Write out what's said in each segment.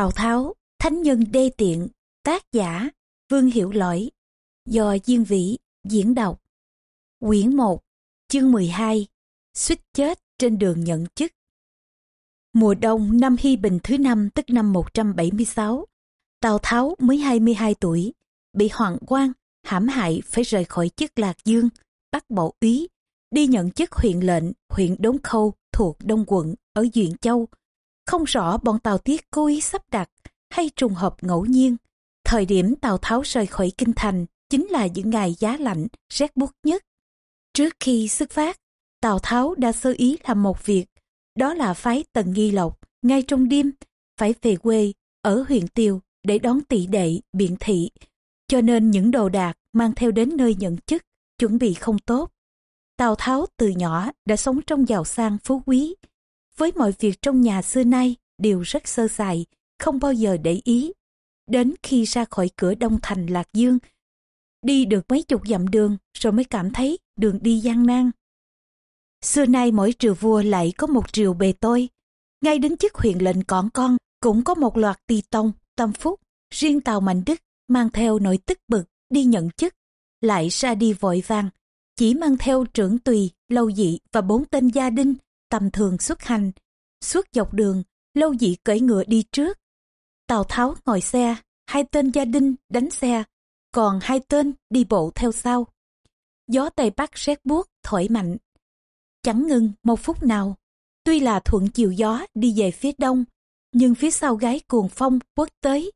Tào Tháo, Thánh Nhân Đê Tiện, tác giả, Vương Hiểu Lỗi, do Diên Vĩ diễn đọc. Quyển 1, chương 12, suýt chết trên đường nhận chức. Mùa đông năm Hy Bình thứ năm tức năm 176, Tào Tháo mới 22 tuổi, bị hoàng quan, hãm hại phải rời khỏi chức Lạc Dương, bắt bộ úy, đi nhận chức huyện lệnh, huyện Đống Khâu thuộc Đông quận ở Duyện Châu. Không rõ bọn Tào Tiết cố ý sắp đặt hay trùng hợp ngẫu nhiên. Thời điểm Tào Tháo rời khỏi kinh thành chính là những ngày giá lạnh, rét buốt nhất. Trước khi xuất phát, Tào Tháo đã sơ ý làm một việc, đó là phái Tần Nghi Lộc, ngay trong đêm, phải về quê ở huyện Tiêu để đón tỷ đệ, biện thị. Cho nên những đồ đạc mang theo đến nơi nhận chức, chuẩn bị không tốt. Tào Tháo từ nhỏ đã sống trong giàu sang phú quý. Với mọi việc trong nhà xưa nay đều rất sơ sài, không bao giờ để ý. Đến khi ra khỏi cửa Đông Thành Lạc Dương, đi được mấy chục dặm đường rồi mới cảm thấy đường đi gian nan. Xưa nay mỗi triều vua lại có một triều bề tôi. Ngay đến chức huyện lệnh cõn con cũng có một loạt tỳ tông, tâm phúc. Riêng tàu Mạnh Đức mang theo nội tức bực đi nhận chức, lại ra đi vội vàng. Chỉ mang theo trưởng tùy, lâu dị và bốn tên gia đình tầm thường xuất hành. Suốt dọc đường, lâu dị cởi ngựa đi trước. Tào Tháo ngồi xe, hai tên gia đình đánh xe, còn hai tên đi bộ theo sau. Gió Tây Bắc rét buốt thổi mạnh, chẳng ngừng một phút nào. Tuy là thuận chiều gió đi về phía đông, nhưng phía sau gái cuồng phong quất tới.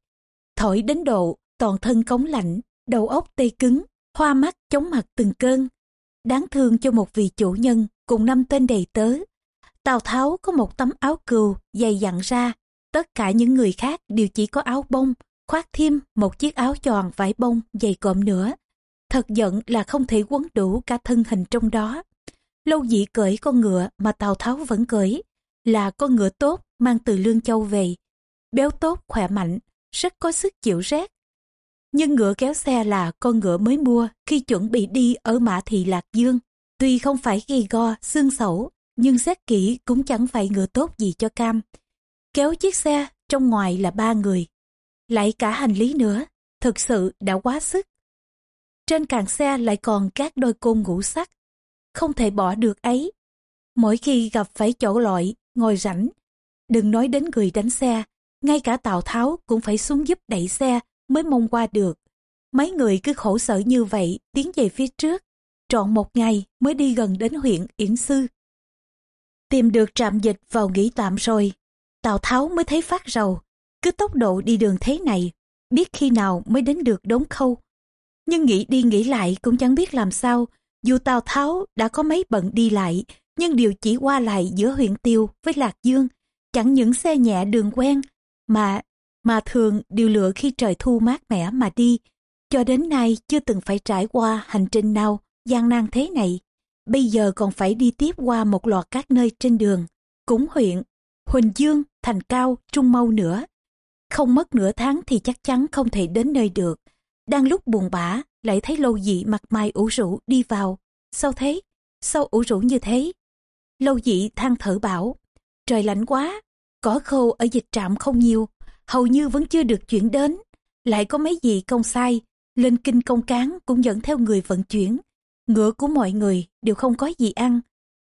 Thổi đến độ toàn thân cống lạnh, đầu óc tê cứng, hoa mắt chóng mặt từng cơn. Đáng thương cho một vị chủ nhân cùng năm tên đầy tớ. Tào Tháo có một tấm áo cừu dày dặn ra, tất cả những người khác đều chỉ có áo bông, khoác thêm một chiếc áo tròn vải bông dày cộm nữa. Thật giận là không thể quấn đủ cả thân hình trong đó. Lâu dị cởi con ngựa mà Tào Tháo vẫn cởi, là con ngựa tốt mang từ Lương Châu về. Béo tốt, khỏe mạnh, rất có sức chịu rét. Nhưng ngựa kéo xe là con ngựa mới mua khi chuẩn bị đi ở Mã Thị Lạc Dương. Tuy không phải ghi go, xương sẩu, nhưng xét kỹ cũng chẳng phải ngựa tốt gì cho cam. Kéo chiếc xe, trong ngoài là ba người. Lại cả hành lý nữa, thực sự đã quá sức. Trên càng xe lại còn các đôi côn ngũ sắt, không thể bỏ được ấy. Mỗi khi gặp phải chỗ lội ngồi rảnh, đừng nói đến người đánh xe, ngay cả Tào Tháo cũng phải xuống giúp đẩy xe mới mong qua được. Mấy người cứ khổ sở như vậy tiến về phía trước, trọn một ngày mới đi gần đến huyện Yển Sư. Tìm được trạm dịch vào nghỉ tạm rồi, Tào Tháo mới thấy phát rầu, cứ tốc độ đi đường thế này, biết khi nào mới đến được đống khâu. Nhưng nghĩ đi nghĩ lại cũng chẳng biết làm sao, dù Tào Tháo đã có mấy bận đi lại, nhưng điều chỉ qua lại giữa huyện Tiêu với Lạc Dương, chẳng những xe nhẹ đường quen, mà mà thường đều lựa khi trời thu mát mẻ mà đi, cho đến nay chưa từng phải trải qua hành trình nào gian nan thế này. Bây giờ còn phải đi tiếp qua một loạt các nơi trên đường, cúng huyện, Huỳnh Dương, Thành Cao, Trung Mâu nữa. Không mất nửa tháng thì chắc chắn không thể đến nơi được. Đang lúc buồn bã, lại thấy lâu dị mặt mày ủ rũ đi vào. Sao thế? Sao ủ rũ như thế? Lâu dị than thở bảo, trời lạnh quá, cỏ khô ở dịch trạm không nhiều, hầu như vẫn chưa được chuyển đến. Lại có mấy gì công sai, lên kinh công cán cũng dẫn theo người vận chuyển. Ngựa của mọi người đều không có gì ăn.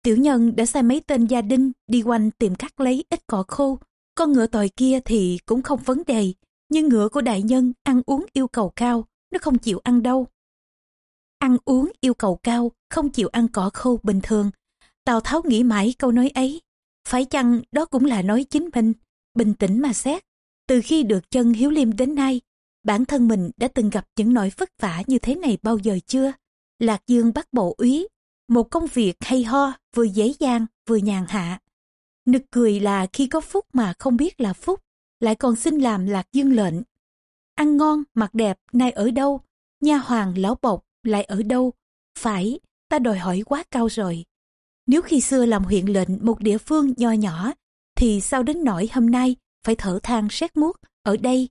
Tiểu nhân đã sai mấy tên gia đình đi quanh tìm cắt lấy ít cỏ khô. Con ngựa tòi kia thì cũng không vấn đề, nhưng ngựa của đại nhân ăn uống yêu cầu cao, nó không chịu ăn đâu. Ăn uống yêu cầu cao, không chịu ăn cỏ khô bình thường. Tào Tháo nghĩ mãi câu nói ấy. Phải chăng đó cũng là nói chính mình, bình tĩnh mà xét. Từ khi được chân Hiếu Liêm đến nay, bản thân mình đã từng gặp những nỗi vất vả như thế này bao giờ chưa? Lạc Dương bắt bộ úy, một công việc hay ho, vừa dễ dàng, vừa nhàn hạ. Nực cười là khi có phúc mà không biết là phúc, lại còn xin làm Lạc Dương lệnh. Ăn ngon, mặc đẹp, nay ở đâu? Nha hoàng, lão bộc, lại ở đâu? Phải, ta đòi hỏi quá cao rồi. Nếu khi xưa làm huyện lệnh một địa phương nho nhỏ, thì sao đến nỗi hôm nay phải thở than xét muốt ở đây.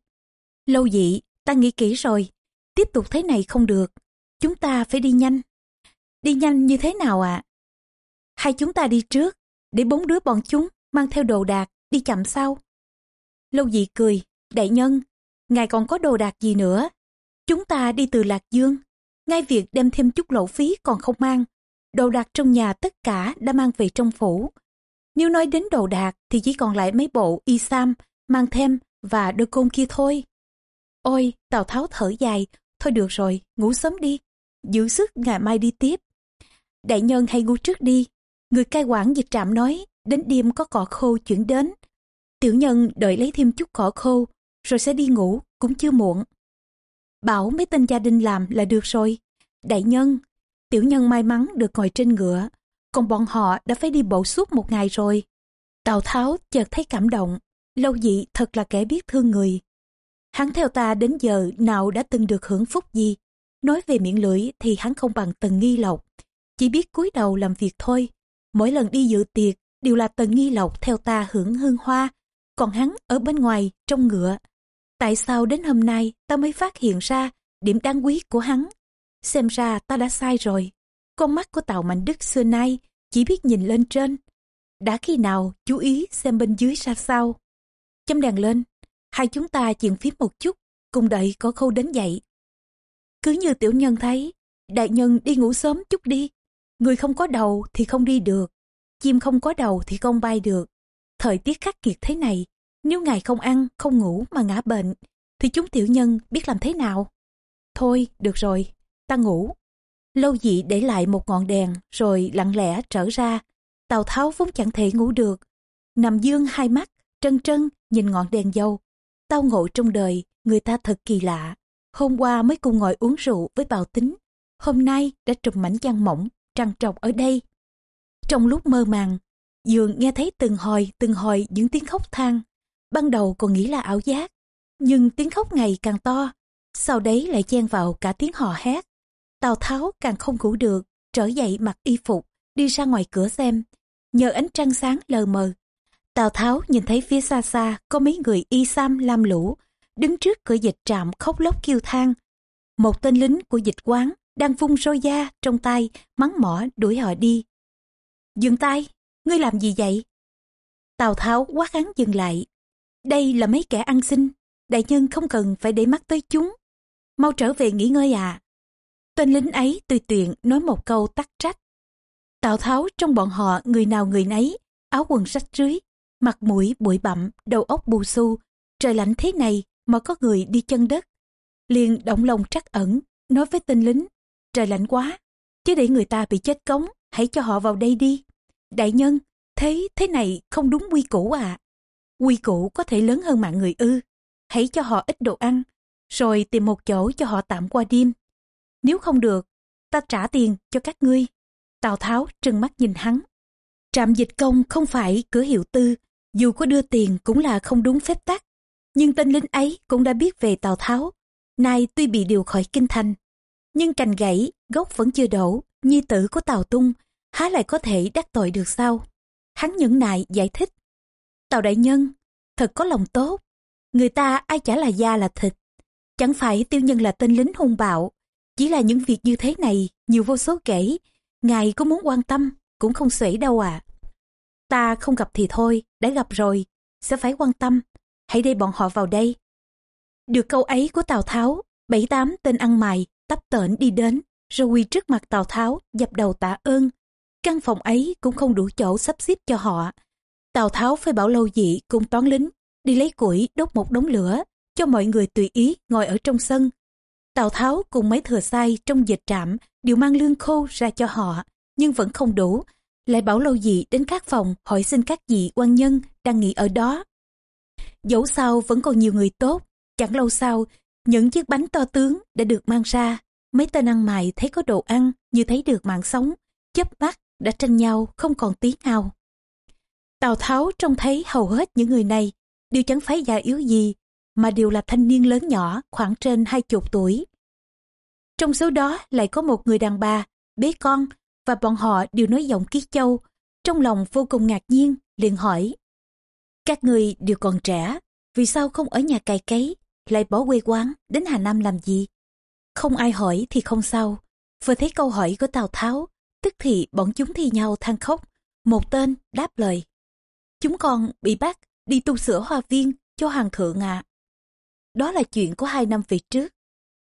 Lâu dị, ta nghĩ kỹ rồi, tiếp tục thế này không được, chúng ta phải đi nhanh. Đi nhanh như thế nào ạ? À? Hay chúng ta đi trước, để bốn đứa bọn chúng mang theo đồ đạc, đi chậm sau. Lâu dị cười, Đại nhân, ngài còn có đồ đạc gì nữa? Chúng ta đi từ Lạc Dương, ngay việc đem thêm chút lộ phí còn không mang. Đồ đạc trong nhà tất cả đã mang về trong phủ. Nếu nói đến đồ đạc thì chỉ còn lại mấy bộ y sam, mang thêm và đôi côn kia thôi. Ôi, Tào Tháo thở dài, thôi được rồi, ngủ sớm đi, giữ sức ngày mai đi tiếp. Đại nhân hay ngủ trước đi, người cai quản dịch trạm nói, đến đêm có cỏ khô chuyển đến. Tiểu nhân đợi lấy thêm chút cỏ khô, rồi sẽ đi ngủ, cũng chưa muộn. Bảo mấy tên gia đình làm là được rồi. Đại nhân, tiểu nhân may mắn được ngồi trên ngựa, còn bọn họ đã phải đi bộ suốt một ngày rồi. Tào Tháo chợt thấy cảm động, lâu dị thật là kẻ biết thương người. Hắn theo ta đến giờ nào đã từng được hưởng phúc gì. Nói về miệng lưỡi thì hắn không bằng tần nghi lộc. Chỉ biết cúi đầu làm việc thôi. Mỗi lần đi dự tiệc đều là tần nghi lộc theo ta hưởng hương hoa. Còn hắn ở bên ngoài, trong ngựa. Tại sao đến hôm nay ta mới phát hiện ra điểm đáng quý của hắn? Xem ra ta đã sai rồi. Con mắt của Tào Mạnh Đức xưa nay chỉ biết nhìn lên trên. Đã khi nào chú ý xem bên dưới ra sao? Châm đèn lên, hai chúng ta chuyện phím một chút, cùng đợi có khâu đến dậy. Cứ như tiểu nhân thấy, đại nhân đi ngủ sớm chút đi. Người không có đầu thì không đi được, chim không có đầu thì không bay được. Thời tiết khắc nghiệt thế này, nếu ngài không ăn, không ngủ mà ngã bệnh, thì chúng tiểu nhân biết làm thế nào? Thôi, được rồi, ta ngủ. Lâu dị để lại một ngọn đèn rồi lặng lẽ trở ra. Tào Tháo vốn chẳng thể ngủ được. Nằm dương hai mắt, trân trân nhìn ngọn đèn dâu. Tao ngộ trong đời, người ta thật kỳ lạ. Hôm qua mới cùng ngồi uống rượu với bào tính. Hôm nay đã trùm mảnh chăn mỏng, trăng trọc ở đây. Trong lúc mơ màng, dường nghe thấy từng hồi từng hồi những tiếng khóc than. Ban đầu còn nghĩ là ảo giác, nhưng tiếng khóc ngày càng to. Sau đấy lại chen vào cả tiếng hò hét. Tào Tháo càng không ngủ được, trở dậy mặc y phục, đi ra ngoài cửa xem. Nhờ ánh trăng sáng lờ mờ, Tào Tháo nhìn thấy phía xa xa có mấy người y sam lam lũ, đứng trước cửa dịch trạm khóc lóc kêu than. Một tên lính của dịch quán đang vung roi da trong tay, mắng mỏ đuổi họ đi. Dừng tay, ngươi làm gì vậy? Tào Tháo quát hắn dừng lại. Đây là mấy kẻ ăn xin, đại nhân không cần phải để mắt tới chúng. Mau trở về nghỉ ngơi à. Tên lính ấy tùy tiện nói một câu tắc trách. Tào Tháo trong bọn họ người nào người nấy, áo quần rách rưới, mặt mũi bụi bặm, đầu óc bù xu. Trời lạnh thế này mà có người đi chân đất. Liền động lòng trắc ẩn, nói với tên lính, trời lạnh quá, chứ để người ta bị chết cống, hãy cho họ vào đây đi. Đại nhân, thấy thế này không đúng quy củ à. Quy củ có thể lớn hơn mạng người ư. Hãy cho họ ít đồ ăn, rồi tìm một chỗ cho họ tạm qua đêm. Nếu không được, ta trả tiền cho các ngươi. Tào Tháo trừng mắt nhìn hắn. Trạm dịch công không phải cửa hiệu tư, dù có đưa tiền cũng là không đúng phép tắc. Nhưng tên lính ấy cũng đã biết về Tào Tháo. Nay tuy bị điều khỏi kinh thành, nhưng cành gãy, gốc vẫn chưa đổ, nhi tử của Tào Tung, há lại có thể đắc tội được sao? Hắn nhẫn nại giải thích. Tào Đại Nhân, thật có lòng tốt. Người ta ai chả là da là thịt. Chẳng phải tiêu nhân là tên lính hung bạo. Chỉ là những việc như thế này, nhiều vô số kể. Ngài có muốn quan tâm, cũng không xuể đâu à. Ta không gặp thì thôi, đã gặp rồi, sẽ phải quan tâm. Hãy để bọn họ vào đây. Được câu ấy của Tào Tháo, bảy tám tên ăn mày, tấp tợn đi đến, rồi quỳ trước mặt Tào Tháo, dập đầu tạ ơn. Căn phòng ấy cũng không đủ chỗ sắp xếp cho họ. Tào Tháo phải bảo lâu dị cùng toán lính, đi lấy củi đốt một đống lửa, cho mọi người tùy ý ngồi ở trong sân. Tào Tháo cùng mấy thừa sai trong dịch trạm đều mang lương khô ra cho họ, nhưng vẫn không đủ, lại bảo lâu dị đến các phòng hỏi xin các vị quan nhân đang nghỉ ở đó. Dẫu sao vẫn còn nhiều người tốt, chẳng lâu sau, những chiếc bánh to tướng đã được mang ra. Mấy tên ăn mày thấy có đồ ăn như thấy được mạng sống, chớp mắt đã tranh nhau không còn tiếng nào. Tào Tháo trông thấy hầu hết những người này đều chẳng phải già yếu gì, mà đều là thanh niên lớn nhỏ khoảng trên hai chục tuổi. Trong số đó lại có một người đàn bà, bế con và bọn họ đều nói giọng kiết châu. Trong lòng vô cùng ngạc nhiên, liền hỏi. Các người đều còn trẻ, vì sao không ở nhà cày cấy, lại bỏ quê quán đến Hà Nam làm gì? Không ai hỏi thì không sao. Vừa thấy câu hỏi của Tào Tháo, tức thì bọn chúng thi nhau than khóc. Một tên đáp lời. Chúng con bị bắt đi tu sửa hoa viên cho hoàng thượng ạ. đó là chuyện của hai năm về trước.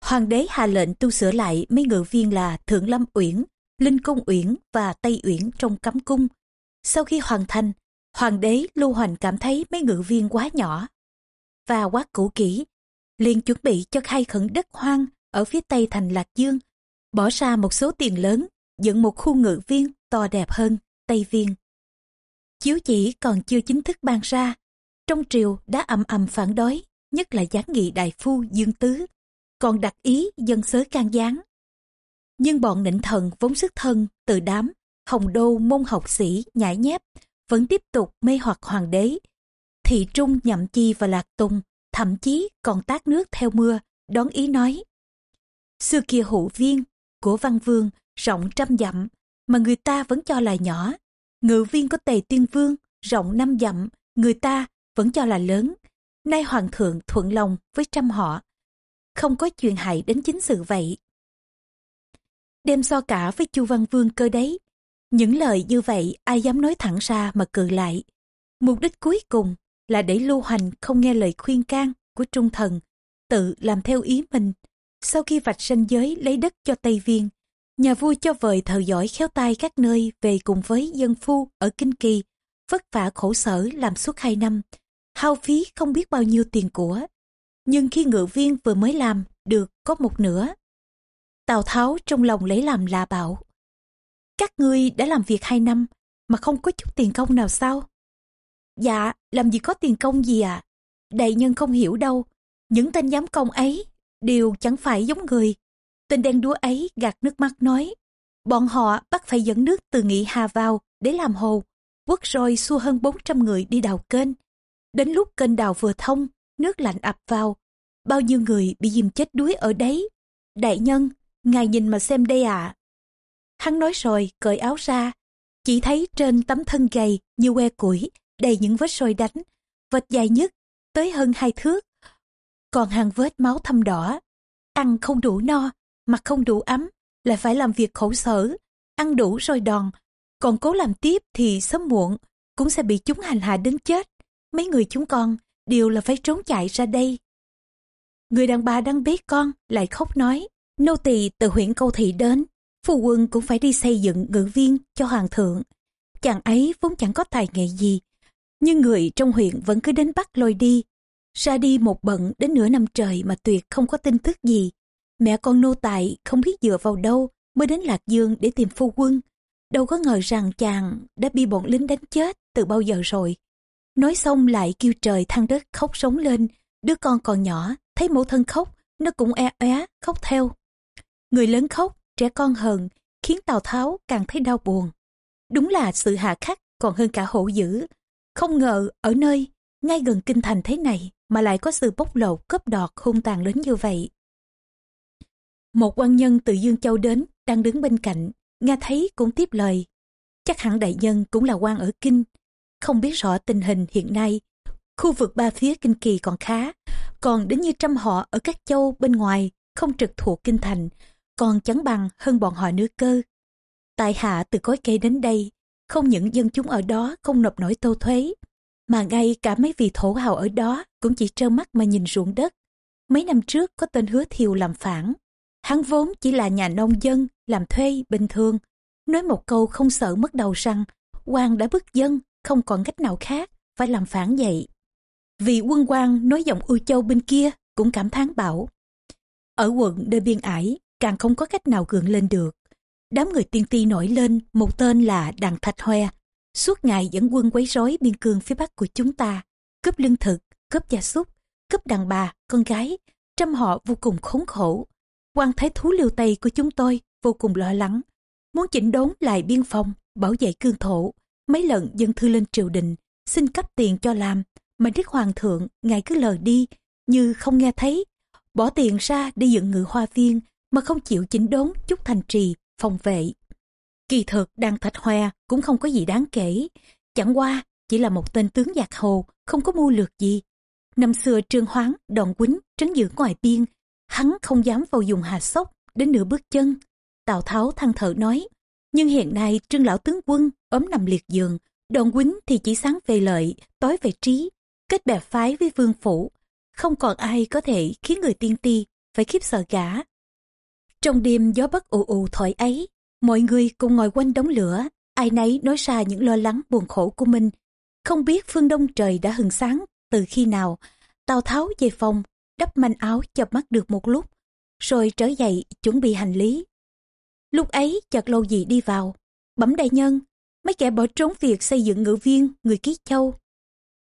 Hoàng đế hạ lệnh tu sửa lại mấy ngự viên là Thượng Lâm Uyển, Linh Cung Uyển và Tây Uyển trong cấm cung. Sau khi hoàn thành, Hoàng đế Lưu Hoành cảm thấy mấy ngự viên quá nhỏ và quá cũ kỹ, liền chuẩn bị cho khai khẩn đất hoang ở phía tây thành Lạc Dương, bỏ ra một số tiền lớn, dựng một khu ngự viên to đẹp hơn Tây Viên. Chiếu chỉ còn chưa chính thức ban ra, trong triều đã ầm ầm phản đối, nhất là gián nghị đại phu Dương Tứ, còn đặt ý dân sớ can gián. Nhưng bọn nịnh thần vốn sức thân từ đám, hồng đô môn học sĩ nhãi nhép, vẫn tiếp tục mê hoặc hoàng đế. Thị trung nhậm chi và lạc tùng, thậm chí còn tác nước theo mưa, đón ý nói. Xưa kia hữu viên của văn vương rộng trăm dặm, mà người ta vẫn cho là nhỏ. Ngự viên của tề tiên vương rộng năm dặm, người ta vẫn cho là lớn. Nay hoàng thượng thuận lòng với trăm họ, không có chuyện hại đến chính sự vậy. Đem so cả với chu văn vương cơ đấy, những lời như vậy ai dám nói thẳng ra mà cự lại. Mục đích cuối cùng là để lưu hành không nghe lời khuyên can của trung thần, tự làm theo ý mình. Sau khi vạch ranh giới lấy đất cho Tây Viên, nhà vua cho vời thợ giỏi khéo tay các nơi về cùng với dân phu ở Kinh Kỳ, vất vả khổ sở làm suốt hai năm, hao phí không biết bao nhiêu tiền của. Nhưng khi ngự viên vừa mới làm được có một nửa, Tào Tháo trong lòng lấy làm lạ bảo. Các ngươi đã làm việc hai năm mà không có chút tiền công nào sao? Dạ, làm gì có tiền công gì ạ? À? Đại nhân không hiểu đâu. Những tên giám công ấy đều chẳng phải giống người. Tên đen đúa ấy gạt nước mắt nói. Bọn họ bắt phải dẫn nước từ nghị hà vào để làm hồ. Quất rồi xua hơn 400 người đi đào kênh. Đến lúc kênh đào vừa thông, nước lạnh ập vào. Bao nhiêu người bị dìm chết đuối ở đấy. Đại nhân, ngài nhìn mà xem đây ạ. Hắn nói rồi, cởi áo ra. Chỉ thấy trên tấm thân gầy như que củi, đầy những vết sôi đánh. Vết dài nhất, tới hơn hai thước. Còn hàng vết máu thâm đỏ. Ăn không đủ no, mặc không đủ ấm, lại phải làm việc khổ sở. Ăn đủ rồi đòn, còn cố làm tiếp thì sớm muộn cũng sẽ bị chúng hành hạ đến chết. Mấy người chúng con đều là phải trốn chạy ra đây. Người đàn bà đang bế con lại khóc nói, nô tỳ từ huyện câu thị đến, phu quân cũng phải đi xây dựng ngự viên cho hoàng thượng. Chàng ấy vốn chẳng có tài nghệ gì, nhưng người trong huyện vẫn cứ đến bắt lôi đi. Ra đi một bận đến nửa năm trời mà tuyệt không có tin tức gì. Mẹ con nô tài không biết dựa vào đâu mới đến Lạc Dương để tìm phu quân. Đâu có ngờ rằng chàng đã bị bọn lính đánh chết từ bao giờ rồi. Nói xong lại kêu trời thăng đất khóc sống lên. Đứa con còn nhỏ, thấy mẫu thân khóc, nó cũng e óe khóc theo. Người lớn khóc, trẻ con hờn, khiến Tào Tháo càng thấy đau buồn. Đúng là sự hạ khắc còn hơn cả hổ dữ. Không ngờ ở nơi ngay gần kinh thành thế này mà lại có sự bóc lột cướp đọt hung tàn lớn như vậy. Một quan nhân từ Dương Châu đến, đang đứng bên cạnh, nghe thấy cũng tiếp lời. Chắc hẳn đại nhân cũng là quan ở Kinh, không biết rõ tình hình hiện nay. Khu vực ba phía Kinh Kỳ còn khá, còn đến như trăm họ ở các châu bên ngoài không trực thuộc Kinh Thành, còn chẳng bằng hơn bọn họ nữa cơ. Tại hạ từ cối cây đến đây, không những dân chúng ở đó không nộp nổi tô thuế, mà ngay cả mấy vị thổ hào ở đó cũng chỉ trơ mắt mà nhìn ruộng đất. Mấy năm trước có tên hứa thiều làm phản. Hắn vốn chỉ là nhà nông dân, làm thuê bình thường. Nói một câu không sợ mất đầu rằng, quan đã bức dân, không còn cách nào khác, phải làm phản vậy. vị quân quan nói giọng ưu châu bên kia cũng cảm thán bảo. Ở quận nơi biên ải, càng không có cách nào gượng lên được. Đám người tiên ti nổi lên, một tên là đàng Thạch Hoe, suốt ngày dẫn quân quấy rối biên cương phía bắc của chúng ta, cướp lương thực, cướp gia súc, cướp đàn bà, con gái, trăm họ vô cùng khốn khổ. quan thái thú liêu tây của chúng tôi vô cùng lo lắng, muốn chỉnh đốn lại biên phòng, bảo vệ cương thổ. Mấy lần dân thư lên triều đình, xin cấp tiền cho làm, mà đức hoàng thượng ngài cứ lờ đi, như không nghe thấy, bỏ tiền ra đi dựng ngự hoa viên, mà không chịu chỉnh đốn chút thành trì, phòng vệ. Kỳ thực đang thạch hoe cũng không có gì đáng kể, chẳng qua chỉ là một tên tướng giặc hồ, không có mưu lược gì. Năm xưa Trương Hoáng, Đòn Quýnh trấn giữ ngoài biên, hắn không dám vào dùng hà sóc đến nửa bước chân. Tào Tháo than thở nói, nhưng hiện nay Trương Lão Tướng Quân ốm nằm liệt giường, Đòn Quýnh thì chỉ sáng về lợi, tối về trí, kết bè phái với vương phủ. không còn ai có thể khiến người tiên ti phải khiếp sợ cả. Trong đêm gió bất ù ù thổi ấy, mọi người cùng ngồi quanh đống lửa, ai nấy nói ra những lo lắng buồn khổ của mình. Không biết phương đông trời đã hừng sáng từ khi nào, Tào Tháo về phòng, đắp manh áo chập mắt được một lúc, rồi trở dậy chuẩn bị hành lý. Lúc ấy chợt lâu gì đi vào, bẩm đại nhân, mấy kẻ bỏ trốn việc xây dựng ngự viên người ký châu.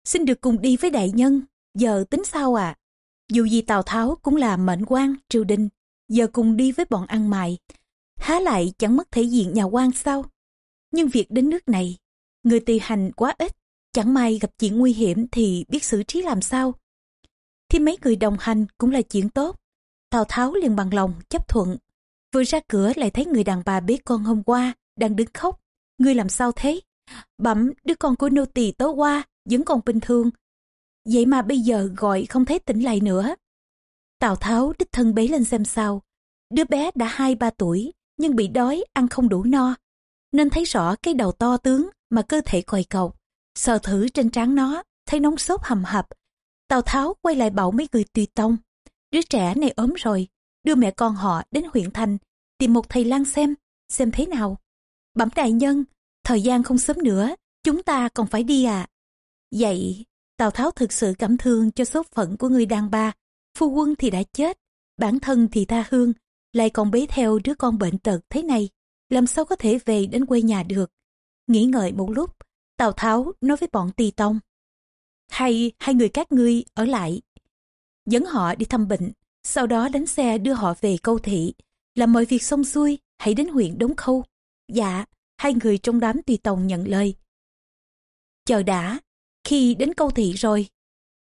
Xin được cùng đi với đại nhân, giờ tính sao à? Dù gì Tào Tháo cũng là mệnh quan triều đình, giờ cùng đi với bọn ăn mày. Há lại chẳng mất thể diện nhà quan sao? Nhưng việc đến nước này, người tỳ hành quá ít, chẳng may gặp chuyện nguy hiểm thì biết xử trí làm sao. Thì mấy người đồng hành cũng là chuyện tốt. Tào Tháo liền bằng lòng chấp thuận. Vừa ra cửa lại thấy người đàn bà bế con hôm qua đang đứng khóc. Ngươi làm sao thế? Bẩm đứa con của nô tỳ tối qua vẫn còn bình thường. Vậy mà bây giờ gọi không thấy tỉnh lại nữa. Tào Tháo đích thân bế lên xem sao. Đứa bé đã hai ba tuổi nhưng bị đói ăn không đủ no. Nên thấy rõ cái đầu to tướng mà cơ thể còi cọc. Sờ thử trên trán nó thấy nóng sốt hầm hập. Tào Tháo quay lại bảo mấy người tùy tông. Đứa trẻ này ốm rồi, đưa mẹ con họ đến huyện thành tìm một thầy lang xem, xem thế nào. Bẩm đại nhân, thời gian không sớm nữa, chúng ta còn phải đi à. Vậy, Tào Tháo thực sự cảm thương cho số phận của người đàn bà. Phu quân thì đã chết, bản thân thì tha hương, lại còn bế theo đứa con bệnh tật thế này. Làm sao có thể về đến quê nhà được. Nghĩ ngợi một lúc, Tào Tháo nói với bọn tỳ tông. Hay hai người các ngươi ở lại. Dẫn họ đi thăm bệnh, sau đó đánh xe đưa họ về câu thị. Làm mọi việc xong xuôi, hãy đến huyện Đống Khâu. Dạ, hai người trong đám tùy tòng nhận lời. Chờ đã, khi đến câu thị rồi,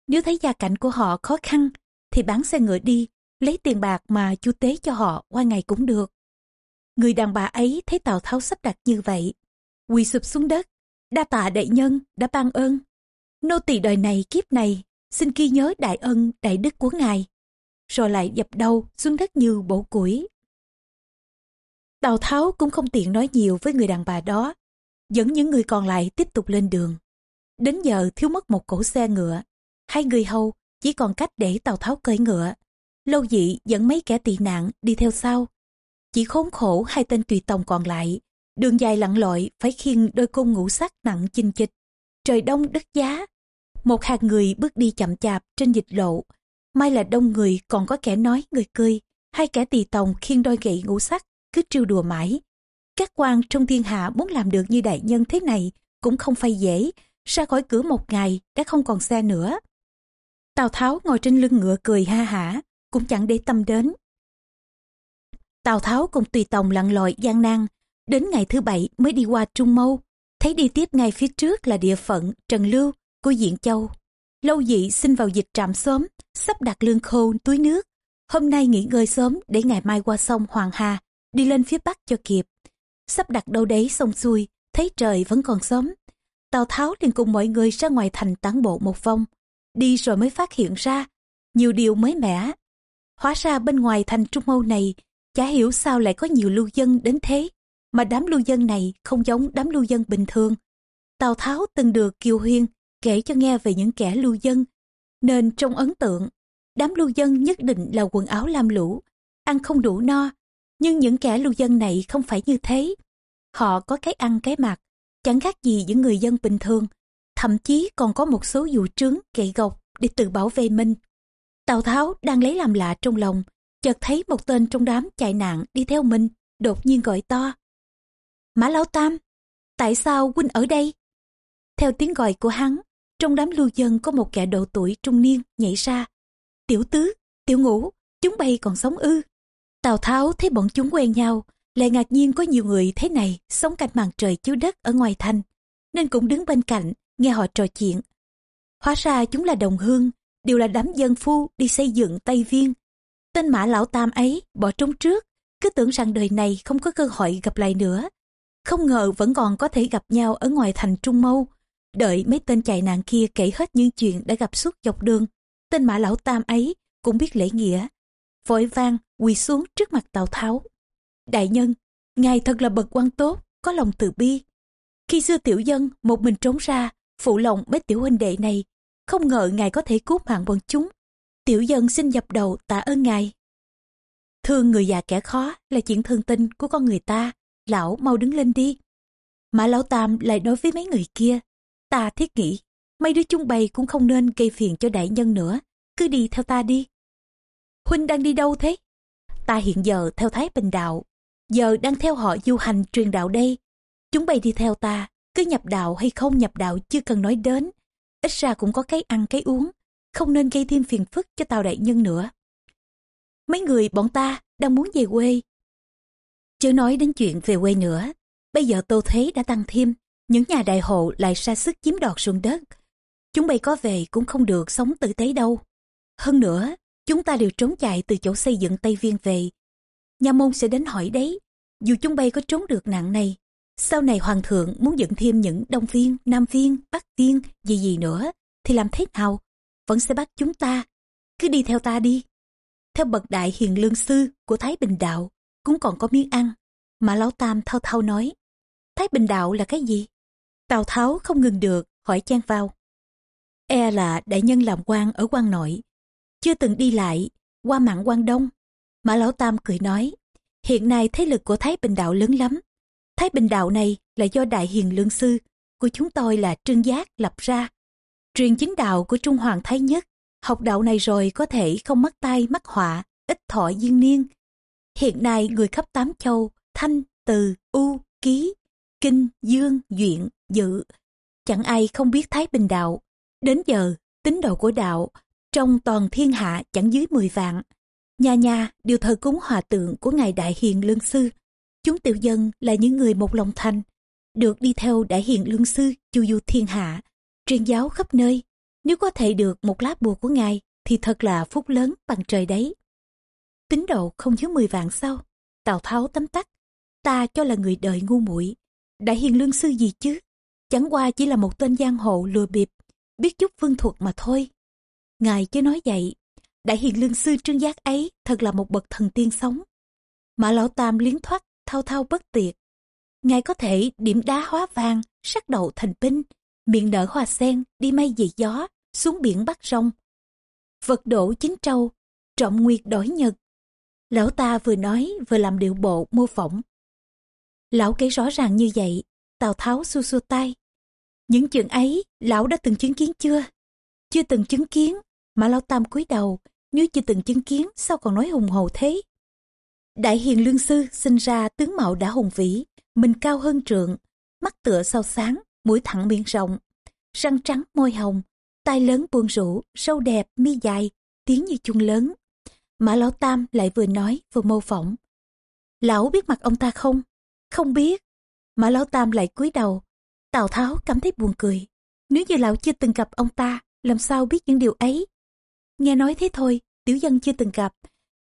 nếu thấy gia cảnh của họ khó khăn, thì bán xe ngựa đi, lấy tiền bạc mà chu tế cho họ qua ngày cũng được. Người đàn bà ấy thấy Tào Tháo sắp đặt như vậy, quỳ sụp xuống đất, đa tạ đại nhân đã ban ơn. Nô tỳ đời này kiếp này, xin ghi nhớ đại ân đại đức của ngài. Rồi lại dập đầu xuống đất như bổ củi. Tào Tháo cũng không tiện nói nhiều với người đàn bà đó, dẫn những người còn lại tiếp tục lên đường. Đến giờ thiếu mất một cỗ xe ngựa, hai người hầu chỉ còn cách để Tào Tháo cởi ngựa. Lâu dị dẫn mấy kẻ tị nạn đi theo sau. Chỉ khốn khổ hai tên tùy tòng còn lại, đường dài lặn lội phải khiêng đôi côn ngũ sắc nặng chinh chịch. Trời đông đất giá, một hàng người bước đi chậm chạp trên dịch lộ. May là đông người còn có kẻ nói người cười, hai kẻ tỳ tòng khiêng đôi gậy ngũ sắc cứ trêu đùa mãi. Các quan trong thiên hạ muốn làm được như đại nhân thế này cũng không phải dễ, ra khỏi cửa một ngày đã không còn xe nữa. Tào Tháo ngồi trên lưng ngựa cười ha hả, cũng chẳng để tâm đến. Tào Tháo cùng tùy tòng lặn lội gian nan, đến ngày thứ bảy mới đi qua Trung Mâu, thấy đi tiếp ngay phía trước là địa phận Trần Lưu của Diện Châu. Lâu dị xin vào dịch trạm sớm, sắp đặt lương khô túi nước. Hôm nay nghỉ ngơi sớm để ngày mai qua sông Hoàng Hà, đi lên phía bắc cho kịp. Sắp đặt đâu đấy xong xuôi, thấy trời vẫn còn sớm. Tào Tháo liền cùng mọi người ra ngoài thành tán bộ một vòng. Đi rồi mới phát hiện ra, nhiều điều mới mẻ. Hóa ra bên ngoài thành Trung Âu này, chả hiểu sao lại có nhiều lưu dân đến thế. Mà đám lưu dân này không giống đám lưu dân bình thường. Tào Tháo từng được Kiều Huyên kể cho nghe về những kẻ lưu dân. Nên trong ấn tượng, đám lưu dân nhất định là quần áo lam lũ, ăn không đủ no, nhưng những kẻ lưu dân này không phải như thế. Họ có cái ăn cái mặc, chẳng khác gì những người dân bình thường. Thậm chí còn có một số dụ trướng, gậy gộc để tự bảo vệ mình. Tào Tháo đang lấy làm lạ trong lòng, chợt thấy một tên trong đám chạy nạn đi theo mình, đột nhiên gọi to. Mã Lão Tam, tại sao huynh ở đây? Theo tiếng gọi của hắn, trong đám lưu dân có một kẻ độ tuổi trung niên nhảy ra. Tiểu tứ, tiểu ngũ, chúng bay còn sống ư. Tào Tháo thấy bọn chúng quen nhau, lại ngạc nhiên có nhiều người thế này sống cạnh màn trời chiếu đất ở ngoài thành, nên cũng đứng bên cạnh, nghe họ trò chuyện. Hóa ra chúng là đồng hương, đều là đám dân phu đi xây dựng Tây Viên. Tên mã lão tam ấy bỏ trốn trước, cứ tưởng rằng đời này không có cơ hội gặp lại nữa. Không ngờ vẫn còn có thể gặp nhau ở ngoài thành Trung Mâu. Đợi mấy tên chạy nạn kia kể hết những chuyện đã gặp suốt dọc đường. Tên mã lão tam ấy cũng biết lễ nghĩa, vội vang quỳ xuống trước mặt Tào Tháo. Đại nhân, ngài thật là bậc quan tốt, có lòng từ bi. Khi xưa tiểu dân một mình trốn ra, phụ lòng mấy tiểu huynh đệ này, không ngờ ngài có thể cứu mạng bọn chúng. Tiểu dân xin dập đầu tạ ơn ngài. Thương người già kẻ khó là chuyện thường tình của con người ta. Lão mau đứng lên đi. mà Lão Tam lại nói với mấy người kia. Ta thiết nghĩ, mấy đứa chúng bay cũng không nên gây phiền cho đại nhân nữa. Cứ đi theo ta đi. Huynh đang đi đâu thế? Ta hiện giờ theo Thái Bình Đạo. Giờ đang theo họ du hành truyền đạo đây. Chúng bay đi theo ta, cứ nhập đạo hay không nhập đạo chưa cần nói đến. Ít ra cũng có cái ăn cái uống. Không nên gây thêm phiền phức cho tàu đại nhân nữa. Mấy người bọn ta đang muốn về quê. chớ nói đến chuyện về quê nữa. Bây giờ tô thế đã tăng thêm. Những nhà đại hộ lại ra sức chiếm đoạt ruộng đất. Chúng bay có về cũng không được sống tử tế đâu. Hơn nữa, chúng ta đều trốn chạy từ chỗ xây dựng Tây Viên về. Nhà môn sẽ đến hỏi đấy, dù chúng bay có trốn được nạn này, sau này hoàng thượng muốn dựng thêm những đông viên, nam viên, bắc viên, gì gì nữa, thì làm thế nào? Vẫn sẽ bắt chúng ta. Cứ đi theo ta đi. Theo bậc đại hiền lương sư của Thái Bình Đạo, cũng còn có miếng ăn. Mà Lão Tam thao thao nói, Thái Bình Đạo là cái gì? Tào Tháo không ngừng được, hỏi chen vào. E là đại nhân làm quan ở quan nội, chưa từng đi lại, qua mạng quan đông. Mã Lão Tam cười nói, hiện nay thế lực của Thái Bình Đạo lớn lắm. Thái Bình Đạo này là do Đại Hiền Lương Sư của chúng tôi là Trương Giác lập ra. Truyền chính đạo của Trung Hoàng Thái Nhất, học đạo này rồi có thể không mắc tay mắc họa, ít thọ duyên niên. Hiện nay người khắp tám châu, Thanh, Từ, U, Ký, Kinh, Dương, Duyện, Dự, chẳng ai không biết Thái Bình Đạo. Đến giờ, tín đồ của đạo trong toàn thiên hạ chẳng dưới 10 vạn. Nhà nhà đều thờ cúng hòa tượng của Ngài Đại Hiền Lương Sư. Chúng tiểu dân là những người một lòng thành, được đi theo Đại Hiền Lương Sư chu du thiên hạ, truyền giáo khắp nơi. Nếu có thể được một lá bùa của Ngài thì thật là phúc lớn bằng trời đấy. Tín độ không dưới 10 vạn sao? Tào Tháo tấm tắc. Ta cho là người đời ngu muội Đại Hiền Lương Sư gì chứ? Chẳng qua chỉ là một tên giang hồ lừa bịp, biết chút phương thuật mà thôi. Ngài chứ nói vậy, đại hiền lương sư trương giác ấy thật là một bậc thần tiên sống. Mã lão tam liến thoát, thao thao bất tuyệt Ngài có thể điểm đá hóa vàng, sắc đậu thành binh, miệng nở hoa sen, đi mây dị gió, xuống biển bắt rong. Vật đổ chính trâu, trọng nguyệt đổi nhật. Lão ta vừa nói vừa làm điệu bộ mô phỏng. Lão kể rõ ràng như vậy, Tào Tháo xua xua tay. Những chuyện ấy, lão đã từng chứng kiến chưa? Chưa từng chứng kiến, mà Lão Tam cúi đầu, nếu chưa từng chứng kiến sao còn nói hùng hồ thế? Đại hiền lương sư sinh ra tướng mạo đã hùng vĩ, mình cao hơn trượng, mắt tựa sao sáng, mũi thẳng miệng rộng, răng trắng môi hồng, tai lớn buông rũ, sâu đẹp, mi dài, tiếng như chung lớn. Mã Lão Tam lại vừa nói vừa mô phỏng. Lão biết mặt ông ta không? Không biết. Mã Lão Tam lại cúi đầu. Tào Tháo cảm thấy buồn cười. Nếu như lão chưa từng gặp ông ta, làm sao biết những điều ấy? Nghe nói thế thôi, tiểu dân chưa từng gặp.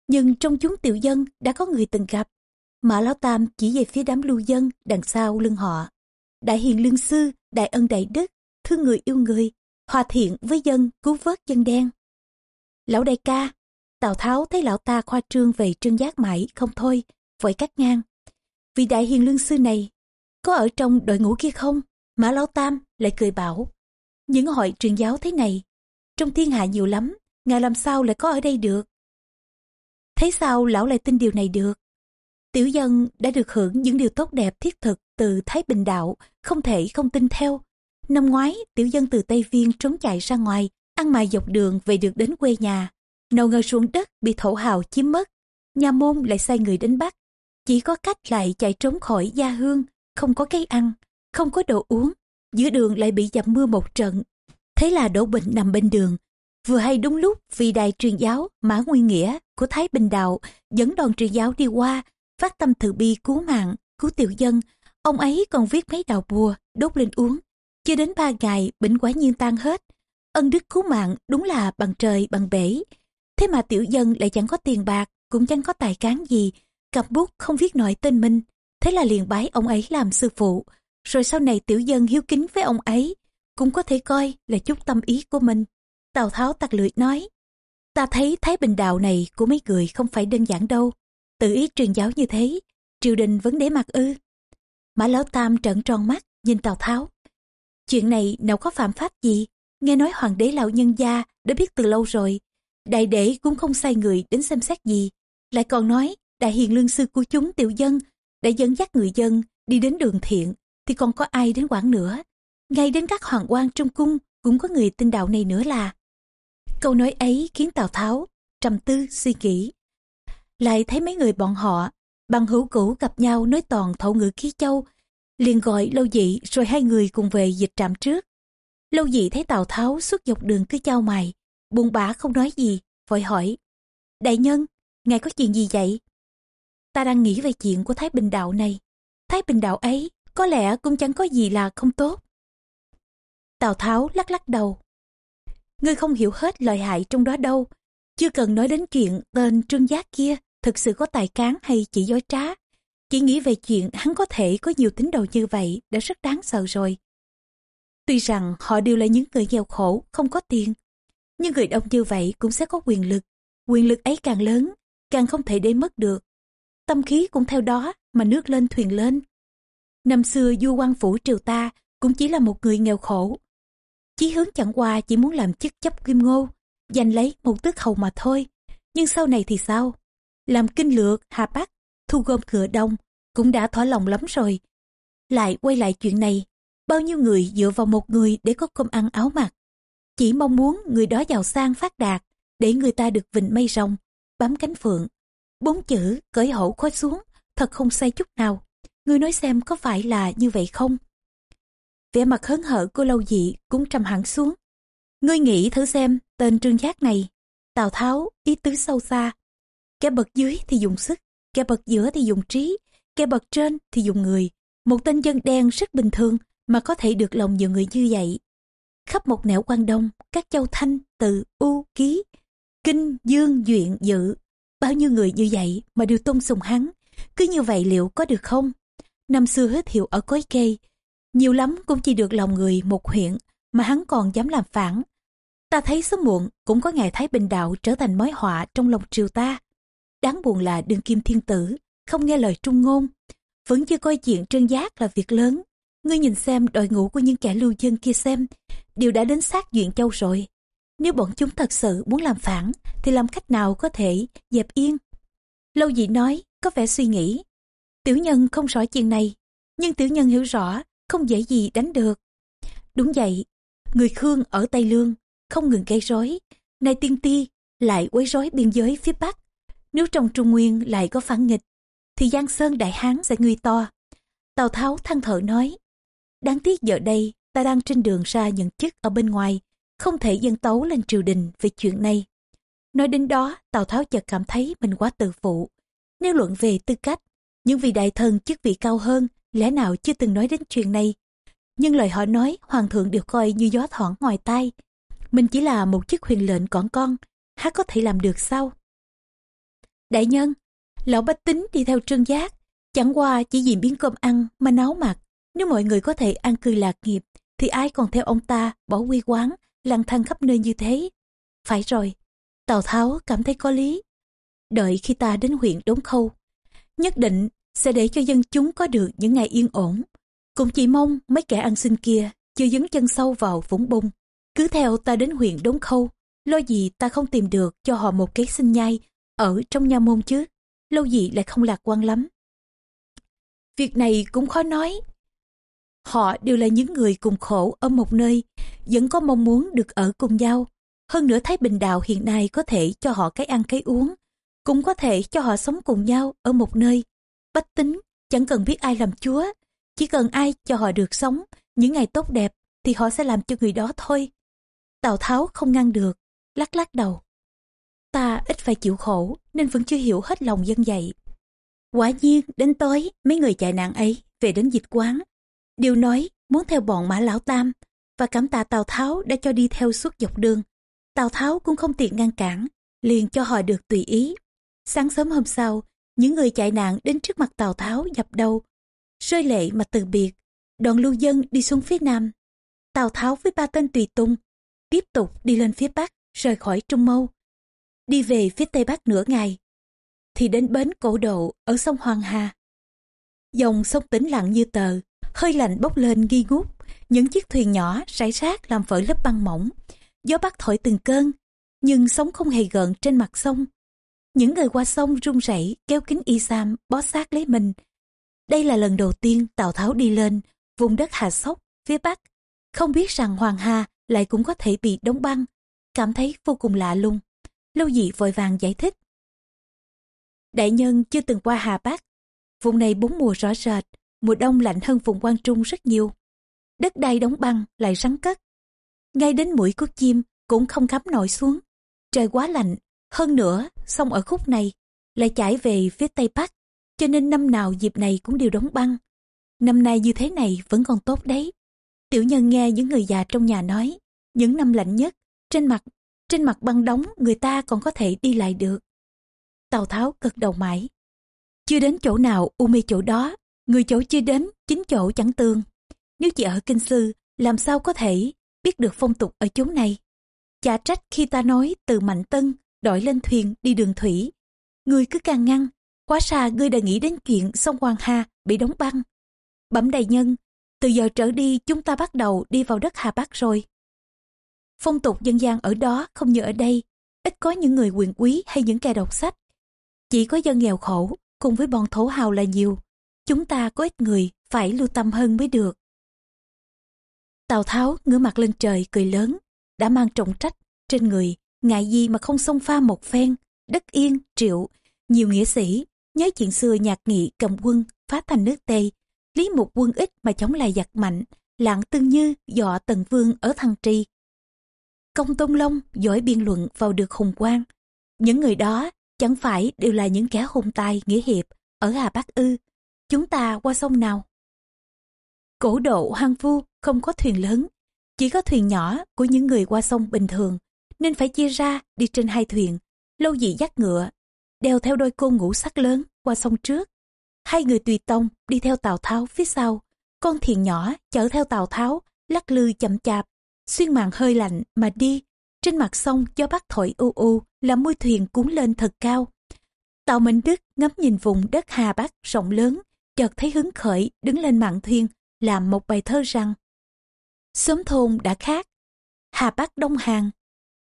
Nhưng trong chúng tiểu dân đã có người từng gặp. Mã Lão Tam chỉ về phía đám lưu dân đằng sau lưng họ. Đại hiền lương sư, đại ân đại đức, thương người yêu người, hòa thiện với dân, cứu vớt dân đen. Lão đại ca, Tào Tháo thấy lão ta khoa trương về trương giác mãi không thôi, vội cắt ngang. Vì đại hiền lương sư này, có ở trong đội ngũ kia không? Mã Lão Tam lại cười bảo. Những hội truyền giáo thế này, trong thiên hạ nhiều lắm, ngài làm sao lại có ở đây được? Thấy sao lão lại tin điều này được? Tiểu dân đã được hưởng những điều tốt đẹp thiết thực từ Thái Bình Đạo, không thể không tin theo. Năm ngoái, tiểu dân từ Tây Viên trốn chạy ra ngoài, ăn mài dọc đường về được đến quê nhà. Nào ngờ xuống đất bị thổ hào chiếm mất. Nhà môn lại sai người đến bắt. Chỉ có cách lại chạy trốn khỏi gia hương, không có cây ăn, không có đồ uống. Giữa đường lại bị dầm mưa một trận. Thế là đổ bệnh nằm bên đường, Vừa hay đúng lúc vì đài truyền giáo Mã Nguyên Nghĩa của Thái Bình Đạo dẫn đoàn truyền giáo đi qua, phát tâm từ bi cứu mạng, cứu tiểu dân. Ông ấy còn viết mấy đạo bùa, đốt lên uống. Chưa đến ba ngày, bệnh quả nhiên tan hết. Ân đức cứu mạng đúng là bằng trời bằng bể. Thế mà tiểu dân lại chẳng có tiền bạc, cũng chẳng có tài cán gì. Cầm bút không viết nổi tên mình. Thế là liền bái ông ấy làm sư phụ. Rồi sau này tiểu dân hiếu kính với ông ấy, cũng có thể coi là chút tâm ý của mình. Tào Tháo tặc lưỡi nói, ta thấy Thái Bình Đạo này của mấy người không phải đơn giản đâu. Tự ý truyền giáo như thế, triều đình vấn để mặt ư. Mã Lão Tam trợn tròn mắt, nhìn Tào Tháo. Chuyện này nào có phạm pháp gì, nghe nói hoàng đế lão nhân gia đã biết từ lâu rồi. đại đệ cũng không sai người đến xem xét gì. Lại còn nói, đại hiền lương sư của chúng tiểu dân đã dẫn dắt người dân đi đến đường thiện, thì còn có ai đến quản nữa. Ngay đến các hoàng quan trong cung cũng có người tin đạo này nữa là. Câu nói ấy khiến Tào Tháo trầm tư suy nghĩ. Lại thấy mấy người bọn họ, bằng hữu cũ gặp nhau nói toàn thổ ngữ khí châu, liền gọi lâu dị rồi hai người cùng về dịch trạm trước. Lâu dị thấy tào tháo suốt dọc đường cứ trao mày, buồn bã không nói gì, vội hỏi, đại nhân, ngài có chuyện gì vậy? Ta đang nghĩ về chuyện của thái bình đạo này. Thái bình đạo ấy có lẽ cũng chẳng có gì là không tốt. Tào tháo lắc lắc đầu ngươi không hiểu hết lợi hại trong đó đâu chưa cần nói đến chuyện tên trương giác kia thực sự có tài cán hay chỉ dối trá. Chỉ nghĩ về chuyện hắn có thể có nhiều tín đồ như vậy đã rất đáng sợ rồi. Tuy rằng họ đều là những người nghèo khổ, không có tiền. Nhưng người đông như vậy cũng sẽ có quyền lực. Quyền lực ấy càng lớn, càng không thể để mất được. Tâm khí cũng theo đó mà nước lên thuyền lên. Năm xưa vua quan phủ triều ta cũng chỉ là một người nghèo khổ. Chí hướng chẳng qua chỉ muốn làm chức chấp kim ngô, giành lấy một tước hầu mà thôi. Nhưng sau này thì sao? làm kinh lược Hà Bắc, thu gom cửa đông, cũng đã thỏa lòng lắm rồi. Lại quay lại chuyện này, bao nhiêu người dựa vào một người để có cơm ăn áo mặc. Chỉ mong muốn người đó giàu sang phát đạt, để người ta được vịnh mây rồng, bám cánh phượng. Bốn chữ cởi hổ khói xuống, thật không sai chút nào. Người nói xem có phải là như vậy không? Vẻ mặt hớn hở của lâu dị cũng trầm hẳn xuống. Ngươi nghĩ thử xem tên trương giác này. Tào Tháo ý tứ sâu xa, Kẻ bậc dưới thì dùng sức, kẻ bậc giữa thì dùng trí, kẻ bậc trên thì dùng người. Một tên dân đen rất bình thường mà có thể được lòng nhiều người như vậy. Khắp một nẻo quan đông, các châu Thanh, Từ, U, Ký, Kinh, Dương, Duyện, Dự. Bao nhiêu người như vậy mà đều tôn sùng hắn. Cứ như vậy liệu có được không? Năm xưa hết hiệu ở cối kê, nhiều lắm cũng chỉ được lòng người một huyện mà hắn còn dám làm phản. Ta thấy sớm muộn cũng có ngày Thái Bình Đạo trở thành mối họa trong lòng triều ta. Đáng buồn là đương kim thiên tử, không nghe lời trung ngôn. Vẫn chưa coi chuyện trân giác là việc lớn. Ngươi nhìn xem đội ngũ của những kẻ lưu dân kia xem, đều đã đến sát duyện châu rồi. Nếu bọn chúng thật sự muốn làm phản, thì làm cách nào có thể dẹp yên? Lâu dị nói, có vẻ suy nghĩ. Tiểu nhân không rõ chuyện này, nhưng tiểu nhân hiểu rõ, không dễ gì đánh được. Đúng vậy, người Khương ở Tây Lương, không ngừng gây rối. Nay tiên ti lại quấy rối biên giới phía Bắc. Nếu trong Trung Nguyên lại có phản nghịch, thì Giang Sơn Đại Hán sẽ nguy to. Tào Tháo than thở nói, đáng tiếc giờ đây ta đang trên đường ra nhận chức ở bên ngoài, không thể dân tấu lên triều đình về chuyện này. Nói đến đó, Tào Tháo chợt cảm thấy mình quá tự phụ. Nếu luận về tư cách, những vị đại thần chức vị cao hơn, lẽ nào chưa từng nói đến chuyện này. Nhưng lời họ nói, hoàng thượng đều coi như gió thoảng ngoài tai. Mình chỉ là một chiếc huyền lệnh còn con, há có thể làm được sao? Đại nhân, lão bách tính đi theo trương giác, chẳng qua chỉ vì biến cơm ăn mà náo mặt. Nếu mọi người có thể ăn cư lạc nghiệp, thì ai còn theo ông ta bỏ quy quán, lang thang khắp nơi như thế. Phải rồi, Tào Tháo cảm thấy có lý. Đợi khi ta đến huyện Đống Khâu, nhất định sẽ để cho dân chúng có được những ngày yên ổn. Cũng chỉ mong mấy kẻ ăn xin kia chưa dấn chân sâu vào vũng bung. Cứ theo ta đến huyện Đống Khâu, lo gì ta không tìm được cho họ một cái sinh nhai ở trong nha môn chứ, lâu gì lại không lạc quan lắm. Việc này cũng khó nói. Họ đều là những người cùng khổ ở một nơi, vẫn có mong muốn được ở cùng nhau. Hơn nữa Thái Bình Đạo hiện nay có thể cho họ cái ăn cái uống, cũng có thể cho họ sống cùng nhau ở một nơi. Bách tính, chẳng cần biết ai làm chúa, chỉ cần ai cho họ được sống, những ngày tốt đẹp thì họ sẽ làm cho người đó thôi. Tào Tháo không ngăn được, lắc lắc đầu. Ta ít phải chịu khổ nên vẫn chưa hiểu hết lòng dân dạy. Quả nhiên đến tối mấy người chạy nạn ấy về đến dịch quán. Điều nói muốn theo bọn mã lão tam và cảm tạ Tào Tháo đã cho đi theo suốt dọc đường. Tào Tháo cũng không tiện ngăn cản, liền cho họ được tùy ý. Sáng sớm hôm sau, những người chạy nạn đến trước mặt Tào Tháo dập đầu, rơi lệ mà từ biệt. Đoàn lưu dân đi xuống phía nam. Tào Tháo với ba tên tùy tung tiếp tục đi lên phía bắc, rời khỏi Trung Mâu. Đi về phía tây bắc nửa ngày, thì đến bến cổ độ ở sông Hoàng Hà. Dòng sông tĩnh lặng như tờ, hơi lạnh bốc lên nghi ngút, những chiếc thuyền nhỏ rải rác làm vỡ lớp băng mỏng. Gió bắc thổi từng cơn, nhưng sóng không hề gợn trên mặt sông. Những người qua sông run rẩy kéo kính y sam bó sát lấy mình. Đây là lần đầu tiên Tào Tháo đi lên vùng đất Hà Sóc, phía Bắc. Không biết rằng Hoàng Hà lại cũng có thể bị đóng băng. Cảm thấy vô cùng lạ lùng. Lâu dị vội vàng giải thích. Đại nhân chưa từng qua Hà Bắc. Vùng này bốn mùa rõ rệt, mùa đông lạnh hơn vùng Quang Trung rất nhiều. Đất đai đóng băng lại rắn cất. Ngay đến mũi của chim cũng không cắm nổi xuống. Trời quá lạnh, hơn nữa, sông ở khúc này lại chảy về phía tây bắc, cho nên năm nào dịp này cũng đều đóng băng. Năm nay như thế này vẫn còn tốt đấy. Tiểu nhân nghe những người già trong nhà nói, những năm lạnh nhất, trên mặt trên mặt băng đóng người ta còn có thể đi lại được. Tào Tháo cực đầu mãi. Chưa đến chỗ nào u mê chỗ đó, người chỗ chưa đến, chính chỗ chẳng tương. Nếu chỉ ở kinh sư, làm sao có thể biết được phong tục ở chốn này. Chả trách khi ta nói từ Mạnh Tân đổi lên thuyền đi đường thủy. Ngươi cứ càng ngăn, quá xa ngươi đã nghĩ đến chuyện sông Hoàng Hà bị đóng băng. Bẩm đại nhân, từ giờ trở đi chúng ta bắt đầu đi vào đất Hà Bắc rồi. Phong tục dân gian ở đó không như ở đây, ít có những người quyền quý hay những kẻ đọc sách. Chỉ có dân nghèo khổ, cùng với bọn thổ hào là nhiều. Chúng ta có ít người phải lưu tâm hơn mới được. Tào Tháo ngửa mặt lên trời cười lớn, đã mang trọng trách trên người, ngại gì mà không xông pha một phen, đất yên, triệu, nhiều nghĩa sĩ, nhớ chuyện xưa nhạc nghị cầm quân, phá thành nước Tây, lý một quân ít mà chống lại giặc mạnh, lạng tương như dọ tần vương ở thăng tri. Công Tôn Long giỏi biên luận vào được hùng quan. Những người đó chẳng phải đều là những kẻ hùng tài nghĩa hiệp ở Hà Bắc ư. Chúng ta qua sông nào? Cổ độ hoang vu không có thuyền lớn, chỉ có thuyền nhỏ của những người qua sông bình thường, nên phải chia ra đi trên hai thuyền, lâu dị dắt ngựa, đeo theo đôi côn ngũ sắc lớn qua sông trước. Hai người tùy tông đi theo Tào Tháo phía sau, con thuyền nhỏ chở theo Tào Tháo, lắc lư chậm chạp, xuyên màn hơi lạnh mà đi. Trên mặt sông gió bắc thổi u u, làm môi thuyền cuốn lên thật cao. Tàu Minh Đức ngắm nhìn vùng đất Hà Bắc rộng lớn, chợt thấy hứng khởi đứng lên mạn thuyền, làm một bài thơ rằng Sớm thôn đã khác, Hà Bắc Đông Hàng,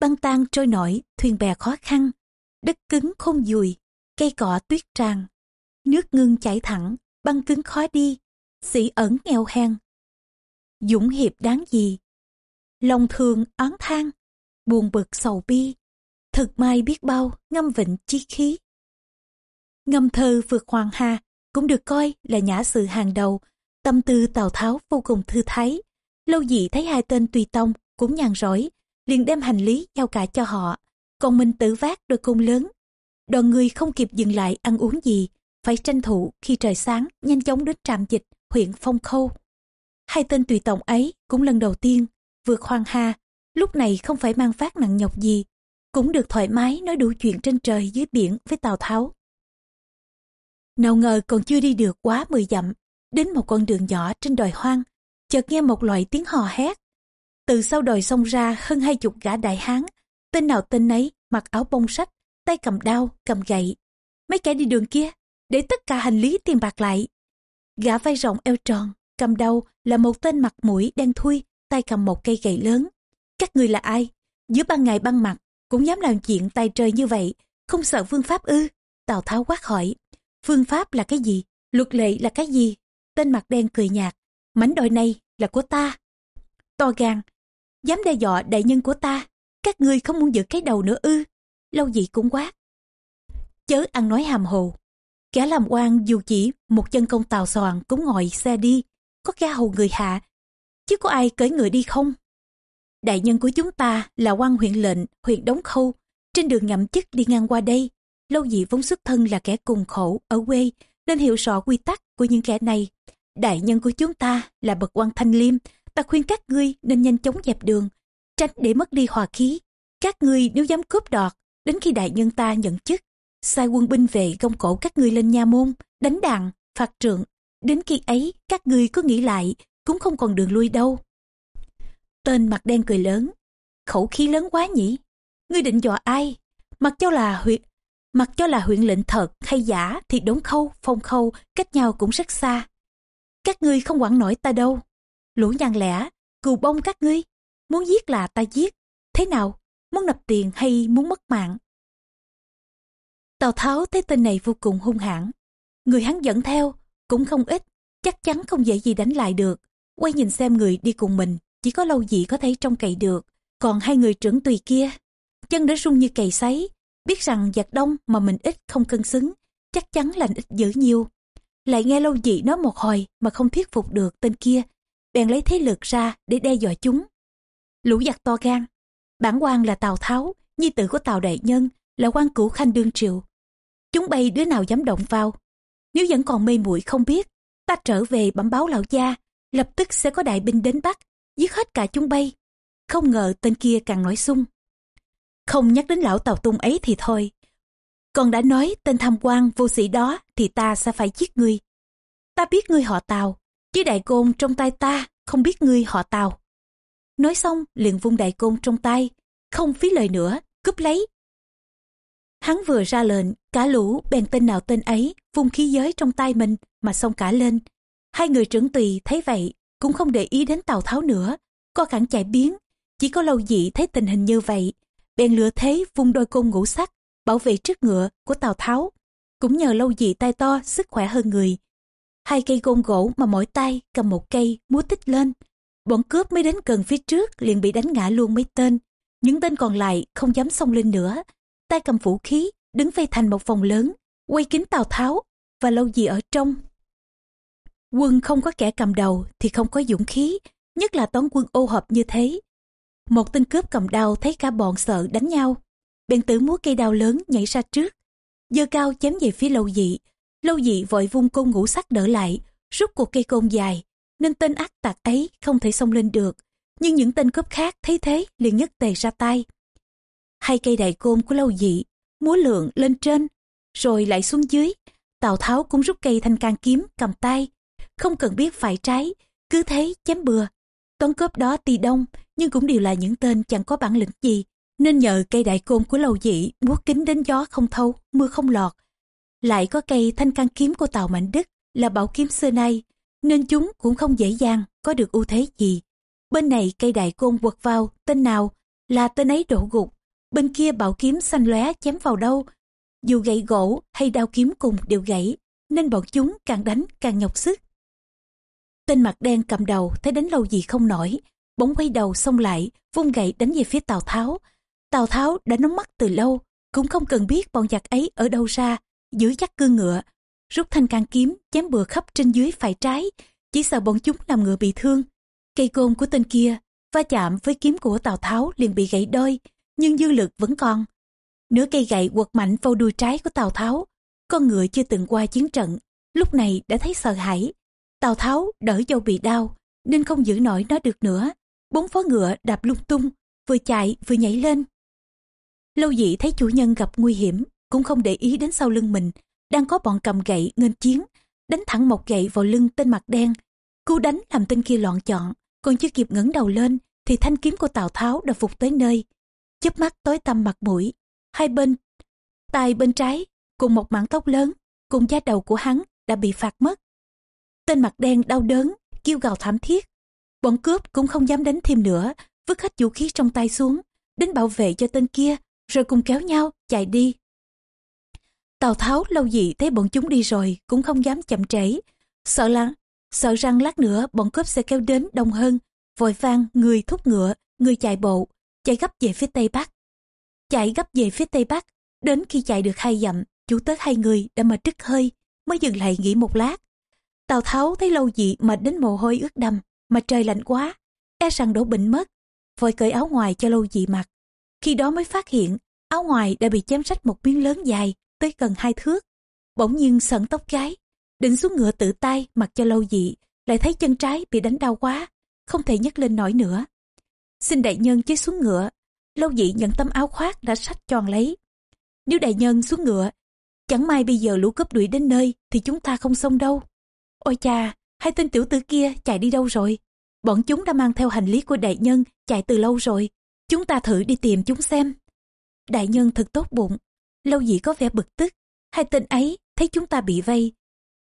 băng tan trôi nổi, thuyền bè khó khăn, đất cứng không dùi, cây cỏ tuyết tràn, nước ngưng chảy thẳng, băng cứng khó đi, sĩ ẩn nghèo hèn. Dũng hiệp đáng gì? Lòng thường oán than, buồn bực sầu bi, thực may biết bao ngâm vịnh chi khí. Ngâm thơ vượt hoàng hà cũng được coi là nhã sự hàng đầu, tâm tư Tào Tháo vô cùng thư thái. Lâu dị thấy hai tên tùy tông cũng nhàn rỗi, liền đem hành lý giao cả cho họ, còn mình tự vác đôi cung lớn. Đoàn người không kịp dừng lại ăn uống gì, phải tranh thủ khi trời sáng nhanh chóng đến trạm dịch huyện Phong Khâu. Hai tên tùy tổng ấy cũng lần đầu tiên vượt hoang hà, lúc này không phải mang phát nặng nhọc gì, cũng được thoải mái nói đủ chuyện trên trời dưới biển với Tào Tháo. Nào ngờ còn chưa đi được quá 10 dặm, đến một con đường nhỏ trên đồi hoang, chợt nghe một loại tiếng hò hét. Từ sau đồi xông ra hơn hai chục gã đại hán, tên nào tên nấy, mặc áo bông sách, tay cầm đao, cầm gậy. Mấy kẻ đi đường kia, để tất cả hành lý tiền bạc lại. Gã vai rộng eo tròn, cầm đầu là một tên mặt mũi đen thui, tay cầm một cây gậy lớn. Các người là ai? Giữa ban ngày ban mặt, cũng dám làm chuyện tay trời như vậy, không sợ phương pháp ư? Tào Tháo quát hỏi, phương pháp là cái gì? Luật lệ là cái gì? Tên mặt đen cười nhạt, mảnh đồi này là của ta. To gan, dám đe dọa đại nhân của ta, các ngươi không muốn giữ cái đầu nữa ư? Lâu gì cũng quát. Chớ ăn nói hàm hồ. Kẻ làm quan dù chỉ một chân công tàu soạn cũng ngồi xe đi, có ga hầu người hạ, chứ có ai cởi người đi không? Đại nhân của chúng ta là quan huyện lệnh, huyện Đống Khâu, trên đường ngậm chức đi ngang qua đây. Lâu dị vốn xuất thân là kẻ cùng khổ ở quê, nên hiểu rõ quy tắc của những kẻ này. Đại nhân của chúng ta là bậc quan thanh liêm, ta khuyên các ngươi nên nhanh chóng dẹp đường, tránh để mất đi hòa khí. Các ngươi nếu dám cướp đoạt, đến khi đại nhân ta nhận chức, sai quân binh về gông cổ các ngươi lên nha môn, đánh đàn, phạt trượng. Đến khi ấy, các ngươi có nghĩ lại, cũng không còn đường lui đâu. Tên mặt đen cười lớn, khẩu khí lớn quá nhỉ? Ngươi định dọa ai? Mặc cho là huyện mặc cho là huyện lệnh thật hay giả thì đống khâu, phong khâu cách nhau cũng rất xa. Các ngươi không quản nổi ta đâu. Lũ nhàn lẻ, cừu bông các ngươi. Muốn giết là ta giết. Thế nào? muốn nập tiền hay muốn mất mạng. Tào Tháo thấy tên này vô cùng hung hãn. Người hắn dẫn theo, cũng không ít, chắc chắn không dễ gì đánh lại được. Quay nhìn xem người đi cùng mình, chỉ có lâu gì có thể trông cậy được. Còn hai người trưởng tùy kia, chân đã rung như cày sấy, biết rằng giặc đông mà mình ít không cân xứng, chắc chắn là ít dữ nhiều. Lại nghe lâu dị nói một hồi mà không thuyết phục được tên kia, bèn lấy thế lực ra để đe dọa chúng. Lũ giặc to gan, bản quan là Tào Tháo, nhi tử của Tào Đại Nhân, là quan cửu khanh đương triều. Chúng bay đứa nào dám động vào. Nếu vẫn còn mê muội không biết, ta trở về bẩm báo lão gia, lập tức sẽ có đại binh đến bắt, giết hết cả chúng bay. Không ngờ tên kia càng nói sung. Không nhắc đến lão Tào Tung ấy thì thôi. Còn đã nói tên tham quan vô sĩ đó thì ta sẽ phải giết ngươi. Ta biết ngươi họ Tào, chứ đại côn trong tay ta không biết ngươi họ Tào. Nói xong liền vung đại côn trong tay, không phí lời nữa, cướp lấy. Hắn vừa ra lệnh, cả lũ bèn tên nào tên ấy, vung khí giới trong tay mình mà xông cả lên. Hai người trưởng tùy thấy vậy, cũng không để ý đến Tào Tháo nữa, co cẳng chạy biến. Chỉ có lâu dị thấy tình hình như vậy, bèn lựa thế vung đôi côn ngũ sắc, bảo vệ trước ngựa của Tào Tháo. Cũng nhờ lâu dị tay to, sức khỏe hơn người. Hai cây gôn gỗ mà mỗi tay cầm một cây múa tích lên. Bọn cướp mới đến gần phía trước liền bị đánh ngã luôn mấy tên. Những tên còn lại không dám xông lên nữa. Tay cầm vũ khí, đứng vây thành một vòng lớn, quay kính Tào Tháo và lâu gì ở trong. Quân không có kẻ cầm đầu thì không có dũng khí, nhất là toán quân ô hợp như thế. Một tên cướp cầm đao thấy cả bọn sợ đánh nhau, bèn tử múa cây đao lớn nhảy ra trước, giơ cao chém về phía lâu dị. Lâu dị vội vung côn ngũ sắc đỡ lại, rút cuộc cây côn dài, nên tên ác tạc ấy không thể xông lên được. Nhưng những tên cướp khác thấy thế liền nhất tề ra tay. Hai cây đại côn của lâu dị, múa lượng lên trên, rồi lại xuống dưới. Tào Tháo cũng rút cây thanh can kiếm cầm tay, không cần biết phải trái, cứ thế chém bừa. Toán cướp đó tuy đông, nhưng cũng đều là những tên chẳng có bản lĩnh gì, nên nhờ cây đại côn của lâu dị múa kính đến gió không thấu, mưa không lọt. Lại có cây thanh can kiếm của Tàu Mạnh Đức là bảo kiếm xưa nay, nên chúng cũng không dễ dàng có được ưu thế gì. Bên này cây đại côn quật vào, tên nào là tên ấy đổ gục, bên kia bảo kiếm xanh lóe chém vào đâu. Dù gậy gỗ hay đao kiếm cùng đều gãy, nên bọn chúng càng đánh càng nhọc sức. Tên mặt đen cầm đầu thấy đánh lâu gì không nổi, bỗng quay đầu xông lại, vung gậy đánh về phía Tào Tháo. Tào Tháo đã nóng mắt từ lâu, cũng không cần biết bọn giặc ấy ở đâu ra, giữ chắc cương ngựa, rút thanh can kiếm chém bừa khắp trên dưới phải trái, chỉ sợ bọn chúng làm ngựa bị thương. Cây côn của tên kia va chạm với kiếm của Tào Tháo liền bị gãy đôi, nhưng dư lực vẫn còn. Nửa cây gậy quật mạnh vào đuôi trái của Tào Tháo, con ngựa chưa từng qua chiến trận, lúc này đã thấy sợ hãi, Tào Tháo đỡ dâu bị đau, nên không giữ nổi nó được nữa. Bốn phó ngựa đạp lung tung, vừa chạy vừa nhảy lên. Lâu dị thấy chủ nhân gặp nguy hiểm, cũng không để ý đến sau lưng mình, đang có bọn cầm gậy nghênh chiến, đánh thẳng một gậy vào lưng tên mặt đen. Cú đánh làm tên kia loạn chọn, còn chưa kịp ngẩng đầu lên, thì thanh kiếm của Tào Tháo đã phục tới nơi. chớp mắt tối tăm mặt mũi, hai bên, tay bên trái, cùng một mảng tóc lớn, cùng da đầu của hắn đã bị phạt mất. Tên mặt đen đau đớn, kêu gào thảm thiết. Bọn cướp cũng không dám đánh thêm nữa, vứt hết vũ khí trong tay xuống, đến bảo vệ cho tên kia, rồi cùng kéo nhau, chạy đi. Tào Tháo lâu dị thấy bọn chúng đi rồi, cũng không dám chậm trễ. Sợ là, sợ rằng lát nữa bọn cướp sẽ kéo đến đông hơn, vội vang người thúc ngựa, người chạy bộ, chạy gấp về phía tây bắc. Chạy gấp về phía tây bắc, đến khi chạy được hai dặm, chủ tớ hai người đã mà đứt hơi, mới dừng lại nghỉ một lát. Tào Tháo thấy lâu dị mệt đến mồ hôi ướt đầm, mà trời lạnh quá, e rằng đổ bệnh mất, vội cởi áo ngoài cho lâu dị mặc. Khi đó mới phát hiện, áo ngoài đã bị chém rách một miếng lớn dài, tới gần hai thước. Bỗng nhiên sẩn tóc gái, định xuống ngựa tự tay mặc cho lâu dị, lại thấy chân trái bị đánh đau quá, không thể nhấc lên nổi nữa. Xin đại nhân chế xuống ngựa, lâu dị nhận tấm áo khoác đã sách tròn lấy. Nếu đại nhân xuống ngựa, chẳng may bây giờ lũ cướp đuổi đến nơi thì chúng ta không xong đâu. Ôi cha, hai tên tiểu tử kia chạy đi đâu rồi? Bọn chúng đã mang theo hành lý của đại nhân chạy từ lâu rồi. Chúng ta thử đi tìm chúng xem. Đại nhân thật tốt bụng. Lâu dĩ có vẻ bực tức. Hai tên ấy thấy chúng ta bị vây.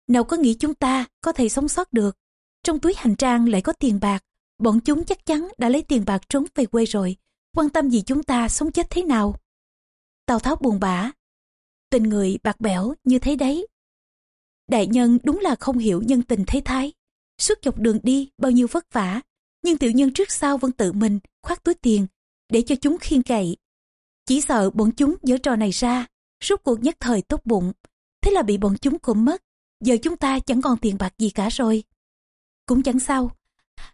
Nào có nghĩ chúng ta có thể sống sót được. Trong túi hành trang lại có tiền bạc. Bọn chúng chắc chắn đã lấy tiền bạc trốn về quê rồi. quan tâm gì chúng ta sống chết thế nào. Tào Tháo buồn bã, tình người bạc bẽo như thế đấy. Đại nhân đúng là không hiểu nhân tình thế thái. Suốt dọc đường đi bao nhiêu vất vả, nhưng tiểu nhân trước sau vẫn tự mình khoác túi tiền để cho chúng khiên cậy. Chỉ sợ bọn chúng dở trò này ra, rút cuộc nhất thời tốt bụng. Thế là bị bọn chúng cụm mất, giờ chúng ta chẳng còn tiền bạc gì cả rồi. Cũng chẳng sao.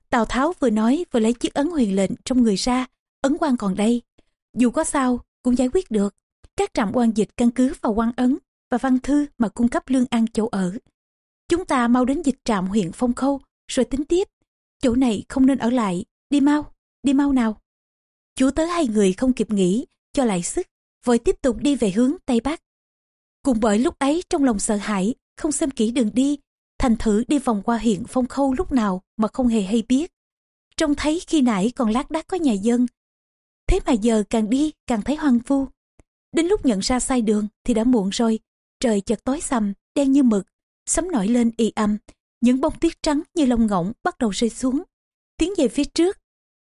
Tào Tháo vừa nói vừa lấy chiếc ấn huyền lệnh trong người ra, ấn quan còn đây. Dù có sao, cũng giải quyết được. Các trạm quan dịch căn cứ vào quan ấn và văn thư mà cung cấp lương ăn chỗ ở. Chúng ta mau đến dịch trạm huyện Phong Khâu, rồi tính tiếp. Chỗ này không nên ở lại, đi mau, đi mau nào. Chủ tớ hai người không kịp nghỉ, cho lại sức, vội tiếp tục đi về hướng Tây Bắc. Cùng bởi lúc ấy trong lòng sợ hãi, không xem kỹ đường đi, thành thử đi vòng qua huyện Phong Khâu lúc nào mà không hề hay biết. Trông thấy khi nãy còn lác đác có nhà dân. Thế mà giờ càng đi càng thấy hoang vu. Đến lúc nhận ra sai đường thì đã muộn rồi. Trời chợt tối sầm, đen như mực, sấm nổi lên y âm. Những bông tuyết trắng như lông ngỗng bắt đầu rơi xuống. Tiến về phía trước.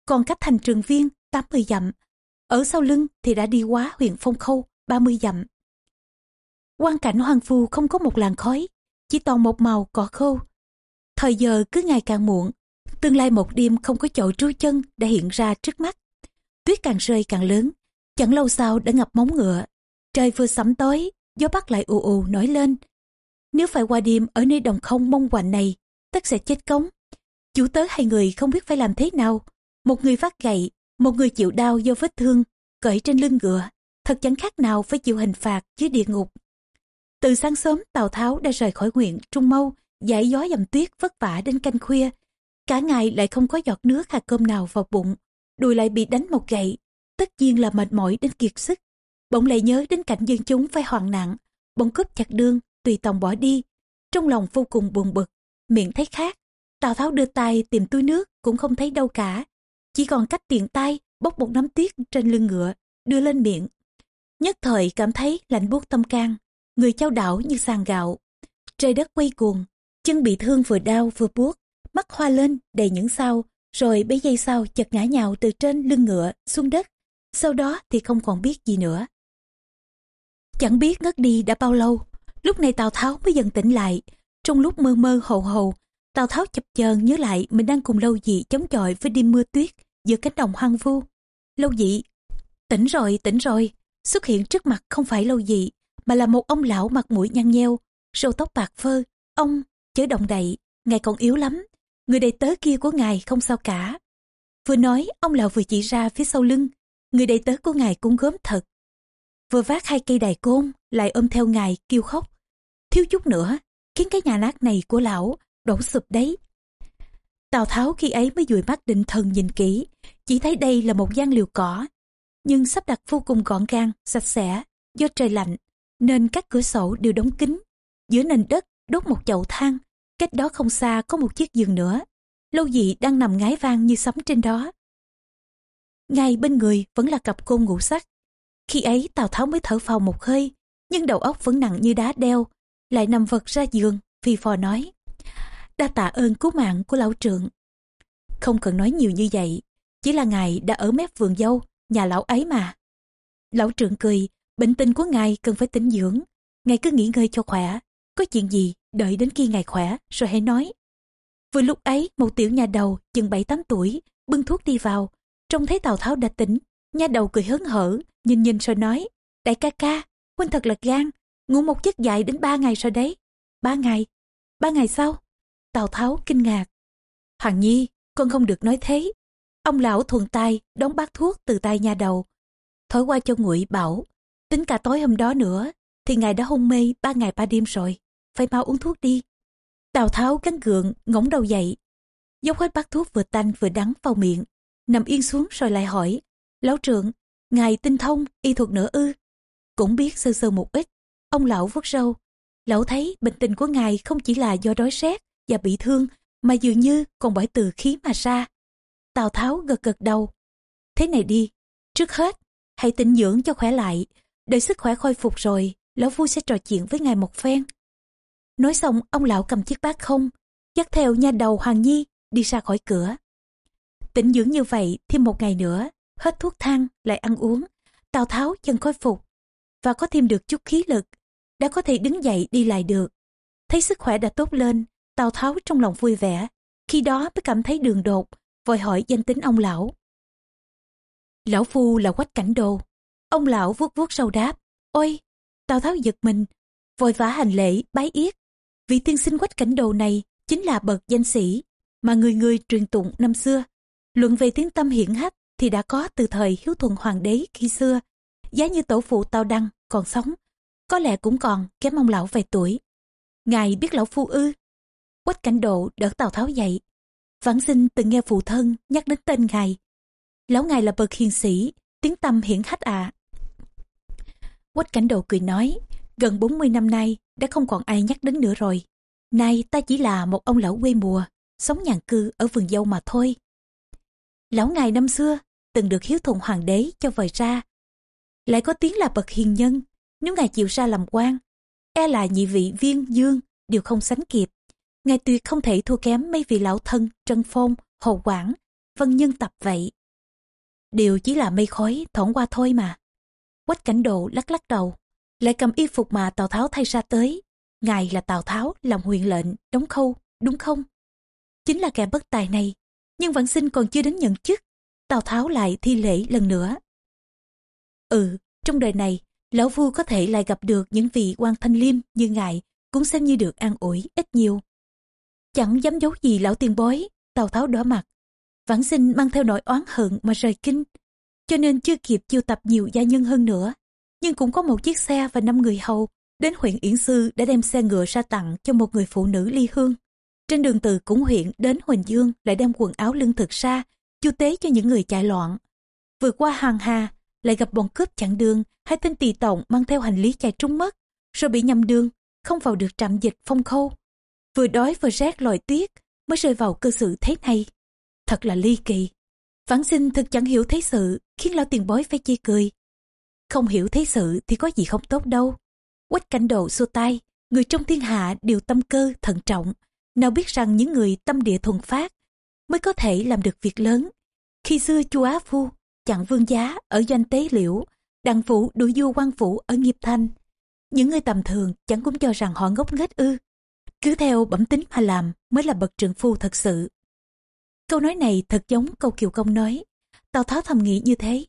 Còn cách thành trường viên 80 dặm. Ở sau lưng thì đã đi quá huyện Phong Khâu 30 dặm. Quan cảnh hoang phu không có một làn khói, chỉ toàn một màu cỏ khô. Thời giờ cứ ngày càng muộn, tương lai một đêm không có chỗ trú chân đã hiện ra trước mắt. Tuyết càng rơi càng lớn, chẳng lâu sau đã ngập móng ngựa. Trời vừa sẫm tối, gió bắc lại ù ù nổi lên. Nếu phải qua đêm ở nơi đồng không mông quạnh này, tất sẽ chết cống. Chủ tớ hai người không biết phải làm thế nào. Một người vác gậy, một người chịu đau do vết thương, cởi trên lưng ngựa. Thật chẳng khác nào phải chịu hình phạt dưới địa ngục. Từ sáng sớm Tào Tháo đã rời khỏi huyện Trung Mâu, giải gió dầm tuyết vất vả đến canh khuya. Cả ngày lại không có giọt nước hạt cơm nào vào bụng, đùi lại bị đánh một gậy. Tất nhiên là mệt mỏi đến kiệt sức. Bỗng lại nhớ đến cảnh dân chúng phải hoàn nạn, bỗng cướp chặt đương, tùy tòng bỏ đi. Trong lòng vô cùng buồn bực, miệng thấy khác. Tào Tháo đưa tay tìm túi nước cũng không thấy đâu cả. Chỉ còn cách tiện tay bốc một nắm tuyết trên lưng ngựa, đưa lên miệng. Nhất thời cảm thấy lạnh buốt tâm can người trao đảo như sàn gạo. Trời đất quay cuồng, chân bị thương vừa đau vừa buốt, mắt hoa lên đầy những sao, rồi bấy giây sau chật ngã nhào từ trên lưng ngựa xuống đất, sau đó thì không còn biết gì nữa. Chẳng biết ngất đi đã bao lâu, lúc này Tào Tháo mới dần tỉnh lại, trong lúc mơ mơ hồ hồ, Tào Tháo chập chờn nhớ lại mình đang cùng lâu dị chống chọi với đêm mưa tuyết giữa cánh đồng hoang vu. Lâu dị, tỉnh rồi, tỉnh rồi, xuất hiện trước mặt không phải lâu dị, mà là một ông lão mặt mũi nhăn nheo, râu tóc bạc phơ. Ông, chớ động đậy, ngài còn yếu lắm. Người đầy tớ kia của ngài không sao cả. Vừa nói, ông lão vừa chỉ ra phía sau lưng. Người đầy tớ của ngài cũng gớm thật. Vừa vác hai cây đài côn, lại ôm theo ngài kêu khóc. Thiếu chút nữa, khiến cái nhà nát này của lão đổ sụp đấy. Tào Tháo khi ấy mới dùi mắt định thần nhìn kỹ, chỉ thấy đây là một gian liều cỏ, nhưng sắp đặt vô cùng gọn gàng, sạch sẽ, do trời lạnh, nên các cửa sổ đều đóng kín. Giữa nền đất đốt một chậu than, cách đó không xa có một chiếc giường nữa. Lâu dị đang nằm ngái vang như sấm trên đó. Ngay bên người vẫn là cặp côn ngủ sắc. Khi ấy Tào Tháo mới thở phào một hơi, nhưng đầu óc vẫn nặng như đá đeo, lại nằm vật ra giường, phi phò nói. Đa tạ ơn cứu mạng của lão trượng. Không cần nói nhiều như vậy, chỉ là ngài đã ở mép vườn dâu, nhà lão ấy mà. Lão trượng cười, Bệnh tình của ngài cần phải tĩnh dưỡng. Ngài cứ nghỉ ngơi cho khỏe. Có chuyện gì, đợi đến khi ngài khỏe, rồi hãy nói. Vừa lúc ấy, một tiểu nhà đầu, chừng 7-8 tuổi, bưng thuốc đi vào. Trông thấy Tào Tháo đã tỉnh, nhà đầu cười hớn hở, nhìn nhìn rồi nói. Đại ca ca, huynh thật là gan, ngủ một giấc dài đến ba ngày rồi đấy. Ba ngày? Ba ngày sau? Tào Tháo kinh ngạc. Hoàng nhi, con không được nói thế. Ông lão thuần tay đóng bát thuốc từ tay nhà đầu. Thổi qua cho nguội bảo, Tính cả tối hôm đó nữa, thì ngài đã hôn mê ba ngày ba đêm rồi. Phải mau uống thuốc đi. Tào Tháo gắn gượng, ngỗng đầu dậy. Dốc hết bát thuốc vừa tanh vừa đắng vào miệng. Nằm yên xuống rồi lại hỏi. Lão trượng, ngài tinh thông, y thuật nữa ư. Cũng biết sơ sơ một ít. Ông lão vuốt râu. Lão thấy bệnh tình của ngài không chỉ là do đói rét và bị thương, mà dường như còn bởi từ khí mà ra. Tào Tháo gật gật đầu. Thế này đi, trước hết, hãy tĩnh dưỡng cho khỏe lại, Đợi sức khỏe khôi phục rồi, lão vui sẽ trò chuyện với ngài một phen. Nói xong, ông lão cầm chiếc bát không, dắt theo nha đầu Hoàng Nhi đi ra khỏi cửa. Tĩnh dưỡng như vậy thêm một ngày nữa, hết thuốc thang lại ăn uống. Tào Tháo dần khôi phục và có thêm được chút khí lực, đã có thể đứng dậy đi lại được. Thấy sức khỏe đã tốt lên, Tào Tháo trong lòng vui vẻ, khi đó mới cảm thấy đường đột, vội hỏi danh tính ông lão. Lão Phu là quách cảnh đồ. Ông lão vuốt vuốt sâu đáp, ôi, Tào Tháo giật mình, vội vã hành lễ, bái yết. Vị tiên sinh quách cảnh đồ này chính là bậc danh sĩ mà người người truyền tụng năm xưa. Luận về tiếng tâm hiển hách thì đã có từ thời hiếu thuận hoàng đế khi xưa. Giá như tổ phụ Tào Đăng còn sống, có lẽ cũng còn kém ông lão vài tuổi. Ngài biết lão phu ư? Quách cảnh độ đỡ Tào Tháo dậy. Vãng sinh từng nghe phụ thân nhắc đến tên ngài. Lão ngài là bậc hiền sĩ, tiếng tâm hiển hách à. Quách cảnh độ cười nói, gần 40 năm nay đã không còn ai nhắc đến nữa rồi. Nay ta chỉ là một ông lão quê mùa, sống nhàn cư ở vườn dâu mà thôi. Lão ngài năm xưa từng được hiếu thuận hoàng đế cho vời ra. Lại có tiếng là bậc hiền nhân, nếu ngài chịu ra làm quan, e là nhị vị viên dương đều không sánh kịp. Ngài tuyệt không thể thua kém mấy vị lão thân Trân Phong, Hồ Quảng, Vân Nhân Tập vậy. Điều chỉ là mây khói thoảng qua thôi mà. Quách cảnh độ lắc lắc đầu, lại cầm y phục mà Tào Tháo thay ra tới. Ngài là Tào Tháo làm huyền lệnh, đóng khâu, đúng không? Chính là kẻ bất tài này, nhưng vẫn xin còn chưa đến nhận chức. Tào Tháo lại thi lễ lần nữa. Ừ, trong đời này, lão vua có thể lại gặp được những vị quan thanh liêm như ngài, cũng xem như được an ủi ít nhiều. Chẳng dám giấu gì lão tiền bối, Tào Tháo đỏ mặt. Vãng sinh mang theo nỗi oán hận mà rời kinh, cho nên chưa kịp chiêu tập nhiều gia nhân hơn nữa. Nhưng cũng có một chiếc xe và năm người hầu đến huyện Yển Sư đã đem xe ngựa ra tặng cho một người phụ nữ ly hương. Trên đường từ cúng huyện đến Huỳnh Dương lại đem quần áo lương thực ra, chu tế cho những người chạy loạn. Vừa qua hàng hà, lại gặp bọn cướp chặn đường, hai tên tỳ tổng mang theo hành lý chạy trúng mất, rồi bị nhầm đường, không vào được trạm dịch phong khâu. Vừa đói vừa rét lòi tiết mới rơi vào cơ sự thế này. Thật là ly kỳ. Vãng sinh thực chẳng hiểu thế sự, khiến lão tiền bối phải chê cười. Không hiểu thế sự thì có gì không tốt đâu. Quách cảnh độ xua tay, người trong thiên hạ đều tâm cơ, thận trọng. Nào biết rằng những người tâm địa thuần phát mới có thể làm được việc lớn. Khi xưa chu Á Phu chặn vương giá ở doanh tế liễu, đặng phủ đuổi du quan phủ ở nghiệp thanh. Những người tầm thường chẳng cũng cho rằng họ ngốc nghếch ư. Cứ theo bẩm tính mà làm mới là bậc trượng phu thật sự. Câu nói này thật giống câu Kiều Công nói. Tào Tháo thầm nghĩ như thế.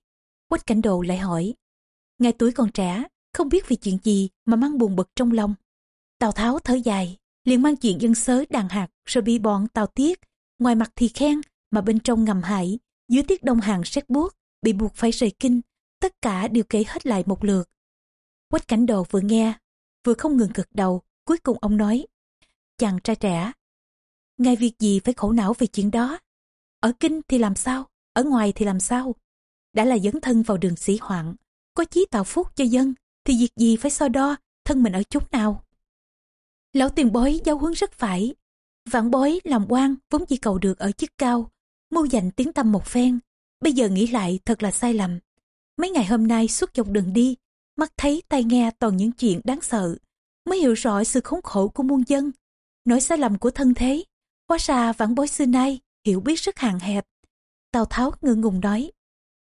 Quách cảnh đồ lại hỏi. Ngài tuổi còn trẻ, không biết vì chuyện gì mà mang buồn bực trong lòng. Tào Tháo thở dài, liền mang chuyện dân sớ đàn hạt rồi bị bọn Tào Tiết. Ngoài mặt thì khen, mà bên trong ngầm hại, dưới tiết đông hàng xét buốt, bị buộc phải rời kinh. Tất cả đều kể hết lại một lượt. Quách cảnh đồ vừa nghe, vừa không ngừng gật đầu, cuối cùng ông nói. Chàng trai trẻ, ngài việc gì phải khổ não về chuyện đó. Ở kinh thì làm sao, ở ngoài thì làm sao. Đã là dấn thân vào đường sĩ hoạn, có chí tạo phúc cho dân, thì việc gì phải so đo thân mình ở chúng nào. Lão tiền bối giáo huấn rất phải. Vạn bối làm quan vốn chỉ cầu được ở chức cao, mưu dành tiếng tâm một phen. Bây giờ nghĩ lại thật là sai lầm. Mấy ngày hôm nay suốt dọc đường đi, mắt thấy tai nghe toàn những chuyện đáng sợ, mới hiểu rõ sự khốn khổ của muôn dân. Nỗi sai lầm của thân thế, hóa ra vãn bối xưa nay hiểu biết rất hạn hẹp. Tào Tháo ngưng ngùng nói,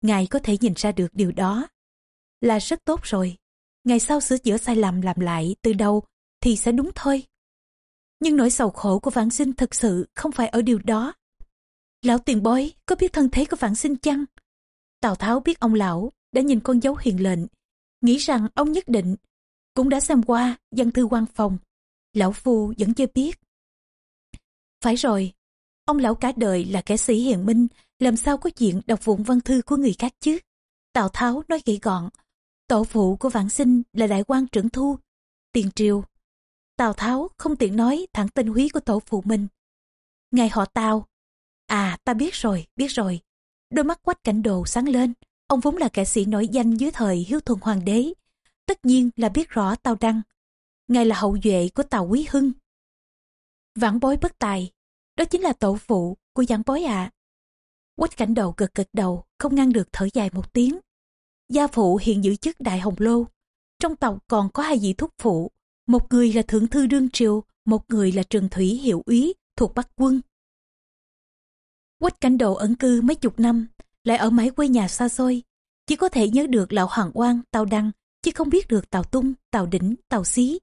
ngài có thể nhìn ra được điều đó. Là rất tốt rồi, ngày sau sửa chữa sai lầm làm lại từ đầu thì sẽ đúng thôi. Nhưng nỗi sầu khổ của vãn sinh thực sự không phải ở điều đó. Lão tiền bối có biết thân thế của vãn sinh chăng? Tào Tháo biết ông lão đã nhìn con dấu hiền lệnh, nghĩ rằng ông nhất định cũng đã xem qua văn thư quan phòng. Lão Phu vẫn chưa biết. Phải rồi, ông lão cả đời là kẻ sĩ hiền minh, làm sao có chuyện đọc vụn văn thư của người khác chứ? Tào Tháo nói gãy gọn, tổ phụ của vãn sinh là đại quan trưởng thu, tiền triều. Tào Tháo không tiện nói thẳng tên húy của tổ phụ mình. Ngài họ Tào. À, ta biết rồi, biết rồi. Đôi mắt quách cảnh đồ sáng lên. Ông vốn là kẻ sĩ nổi danh dưới thời hiếu thuần hoàng đế. Tất nhiên là biết rõ Tào Đăng. Ngài là hậu duệ của Tào Quý Hưng. Vãn bối bất tài. Đó chính là tổ phụ của giảng bối ạ. À. Quách cảnh đầu gật gật đầu, không ngăn được thở dài một tiếng. Gia phụ hiện giữ chức đại hồng lô. Trong tộc còn có hai vị thúc phụ. Một người là thượng thư đương triều, một người là trường thủy hiệu úy thuộc Bắc quân. Quách cảnh đầu ẩn cư mấy chục năm, lại ở mãi quê nhà xa xôi. Chỉ có thể nhớ được lão Hoàng Quang, Tào Đăng, chứ không biết được Tào Tung, Tào Đỉnh, Tào Xí.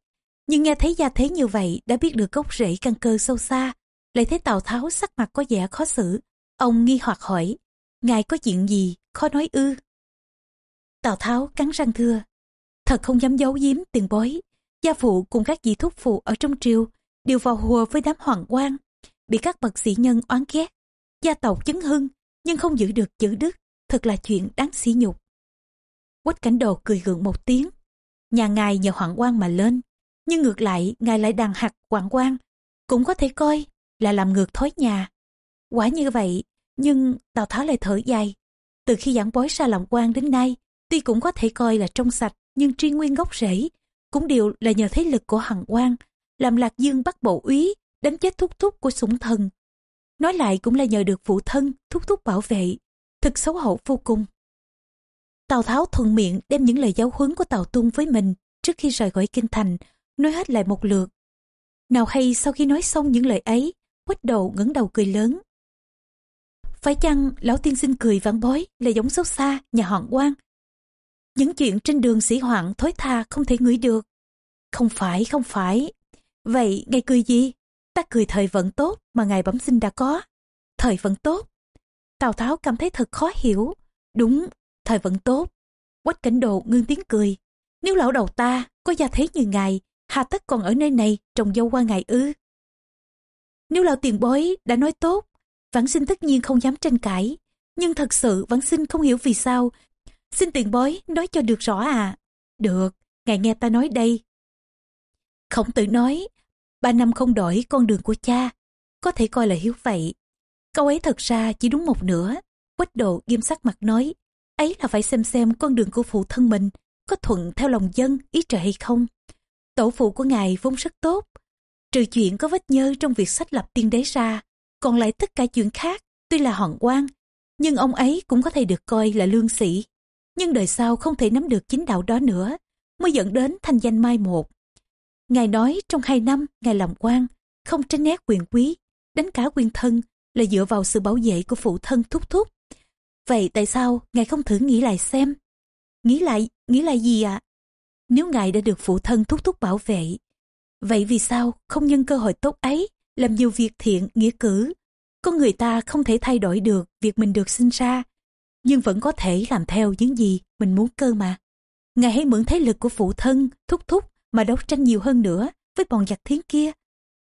Nhưng nghe thấy gia thế như vậy đã biết được gốc rễ căn cơ sâu xa. Lại thấy Tào Tháo sắc mặt có vẻ khó xử. Ông nghi hoặc hỏi, ngài có chuyện gì, khó nói ư. Tào Tháo cắn răng thưa, thật không dám giấu giếm tiền bối. Gia phụ cùng các vị thúc phụ ở trong triều đều vào hùa với đám hoàng quan, bị các bậc sĩ nhân oán ghét. Gia tộc chấn hưng, nhưng không giữ được chữ đức, thật là chuyện đáng sỉ nhục. Quách cảnh đồ cười gượng một tiếng. Nhà ngài nhờ hoàng quan mà lên, nhưng ngược lại ngài lại đàn hạt quảng quan, cũng có thể coi là làm ngược thói nhà. Quả như vậy, nhưng Tào Tháo lại thở dài. Từ khi giảng bói ra làm quan đến nay, tuy cũng có thể coi là trong sạch, nhưng truy nguyên gốc rễ, cũng đều là nhờ thế lực của hằng quan, làm lạc dương bắt bộ úy, đánh chết thúc thúc của sủng thần. Nói lại cũng là nhờ được phụ thân, thúc thúc bảo vệ, thực xấu hổ vô cùng. Tào Tháo thuận miệng đem những lời giáo huấn của Tào Tung với mình trước khi rời khỏi kinh thành, nói hết lại một lượt. Nào hay sau khi nói xong những lời ấy, quách đầu ngẩng đầu cười lớn. Phải chăng lão tiên sinh cười vãn bói là giống xấu xa nhà họn quan? Những chuyện trên đường sĩ hoạn thối tha không thể ngửi được. Không phải, không phải. Vậy ngài cười gì? Ta cười thời vận tốt mà ngài bẩm sinh đã có. Thời vận tốt. Tào Tháo cảm thấy thật khó hiểu. Đúng, thời vận tốt. Quách cảnh đồ ngưng tiếng cười. Nếu lão đầu ta có gia thế như ngài, hà tất còn ở nơi này trồng dâu qua ngày ư. Nếu lão tiền bối đã nói tốt, vãn sinh tất nhiên không dám tranh cãi. Nhưng thật sự vãn sinh không hiểu vì sao. Xin tiền bối nói cho được rõ à. Được, ngài nghe ta nói đây. Khổng tử nói, ba năm không đổi con đường của cha, có thể coi là hiếu vậy. Câu ấy thật ra chỉ đúng một nửa. Quách độ nghiêm sắc mặt nói, ấy là phải xem xem con đường của phụ thân mình có thuận theo lòng dân ý trời hay không. Tổ phụ của ngài vốn rất tốt, trừ chuyện có vết nhơ trong việc sách lập tiên đế ra, còn lại tất cả chuyện khác tuy là hòn quan, nhưng ông ấy cũng có thể được coi là lương sĩ. Nhưng đời sau không thể nắm được chính đạo đó nữa, mới dẫn đến thanh danh mai một. Ngài nói trong hai năm ngài làm quan, không tránh né quyền quý, đánh cả quyền thân là dựa vào sự bảo vệ của phụ thân thúc thúc. Vậy tại sao ngài không thử nghĩ lại xem? Nghĩ lại, nghĩ lại gì ạ? À? Nếu ngài đã được phụ thân thúc thúc bảo vệ, vậy vì sao không nhân cơ hội tốt ấy làm nhiều việc thiện, nghĩa cử? Con người ta không thể thay đổi được việc mình được sinh ra, nhưng vẫn có thể làm theo những gì mình muốn cơ mà. Ngài hãy mượn thế lực của phụ thân, thúc thúc mà đấu tranh nhiều hơn nữa với bọn giặc thiến kia.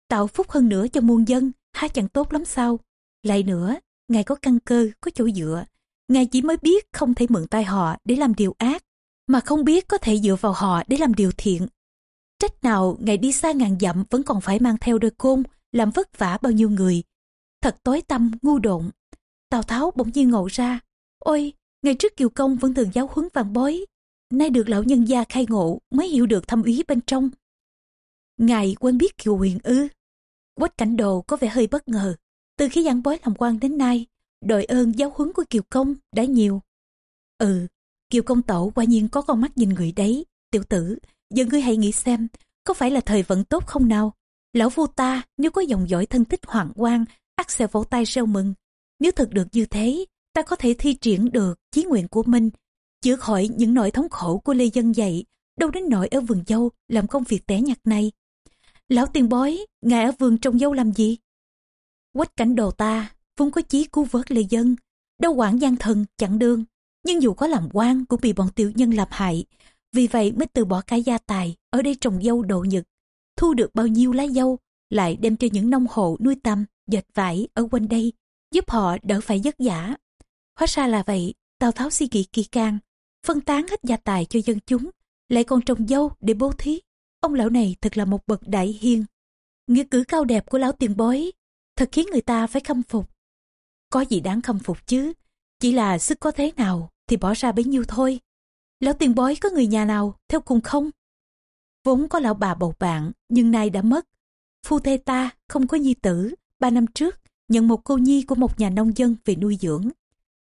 Tạo phúc hơn nữa cho muôn dân, há chẳng tốt lắm sao? Lại nữa, ngài có căn cơ, có chỗ dựa. Ngài chỉ mới biết không thể mượn tay họ để làm điều ác, mà không biết có thể dựa vào họ để làm điều thiện. Trách nào ngày đi xa ngàn dặm vẫn còn phải mang theo đôi côn, làm vất vả bao nhiêu người. Thật tối tâm, ngu độn. Tào Tháo bỗng nhiên ngộ ra. Ôi, ngày trước Kiều Công vẫn thường giáo huấn vàng bối, Nay được lão nhân gia khai ngộ mới hiểu được thâm ý bên trong. Ngài quên biết Kiều Huyền ư. Quách cảnh đồ có vẻ hơi bất ngờ. Từ khi giảng bói làm quan đến nay, đội ơn giáo huấn của Kiều Công đã nhiều. Ừ, Kiều Công tẩu quả nhiên có con mắt nhìn người đấy. Tiểu tử, giờ ngươi hãy nghĩ xem, có phải là thời vận tốt không nào? Lão vua ta nếu có dòng dõi thân tích hoàng quan, ắt sẽ vỗ tay reo mừng. Nếu thật được như thế, ta có thể thi triển được chí nguyện của mình, chữa khỏi những nỗi thống khổ của lê dân dạy, đâu đến nỗi ở vườn dâu làm công việc té nhặt này. Lão tiền bói, ngài ở vườn trồng dâu làm gì? Quách cảnh đồ ta, vốn có chí cứu vớt lê dân, đâu quản gian thần, chặn đường. Nhưng dù có làm quan cũng bị bọn tiểu nhân làm hại, vì vậy mới từ bỏ cả gia tài, ở đây trồng dâu độ nhật. Thu được bao nhiêu lá dâu, lại đem cho những nông hộ nuôi tầm, dệt vải ở quanh đây, giúp họ đỡ phải vất vả. Hóa ra là vậy, Tào Tháo suy nghĩ kỳ can, phân tán hết gia tài cho dân chúng, lại còn trồng dâu để bố thí. Ông lão này thật là một bậc đại hiên. Nghĩa cử cao đẹp của lão tiền bối, thật khiến người ta phải khâm phục. Có gì đáng khâm phục chứ, chỉ là sức có thế nào thì bỏ ra bấy nhiêu thôi. Lão tiền bối có người nhà nào theo cùng không? Vốn có lão bà bầu bạn, nhưng nay đã mất. Phu thê ta không có nhi tử, ba năm trước nhận một cô nhi của một nhà nông dân về nuôi dưỡng.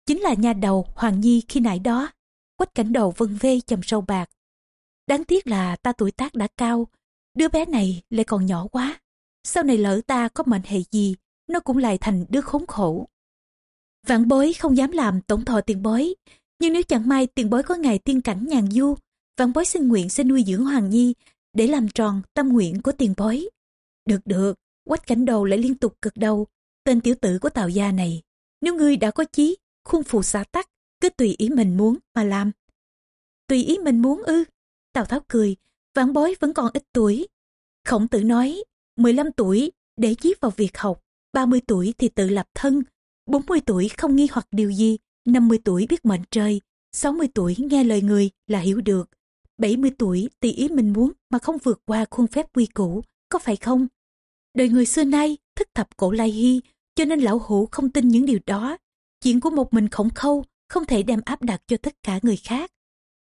Chính là nhà đầu Hoàng Nhi khi nãy đó. Quách cảnh đầu vân vê chầm sâu bạc. Đáng tiếc là ta tuổi tác đã cao, đứa bé này lại còn nhỏ quá. Sau này lỡ ta có mệnh hệ gì, nó cũng lại thành đứa khốn khổ. Vạn bối không dám làm tổng thọ tiền bối, nhưng nếu chẳng may tiền bối có ngày tiên cảnh nhàn du, vạn bối xin nguyện sẽ nuôi dưỡng Hoàng Nhi để làm tròn tâm nguyện của tiền bối. Được được, quách cảnh đầu lại liên tục cực đầu, tên tiểu tử của tào gia này. Nếu ngươi đã có chí, khuôn phù xả tắc, cứ tùy ý mình muốn mà làm. Tùy ý mình muốn ư. Tào Tháo cười, vạn bối vẫn còn ít tuổi. Khổng tử nói, 15 tuổi để chí vào việc học, 30 tuổi thì tự lập thân, 40 tuổi không nghi hoặc điều gì, 50 tuổi biết mệnh trời, 60 tuổi nghe lời người là hiểu được, 70 tuổi tùy ý mình muốn mà không vượt qua khuôn phép quy củ, có phải không? Đời người xưa nay thức thập cổ lai hy, cho nên lão hủ không tin những điều đó. Chuyện của một mình khổng khâu không thể đem áp đặt cho tất cả người khác.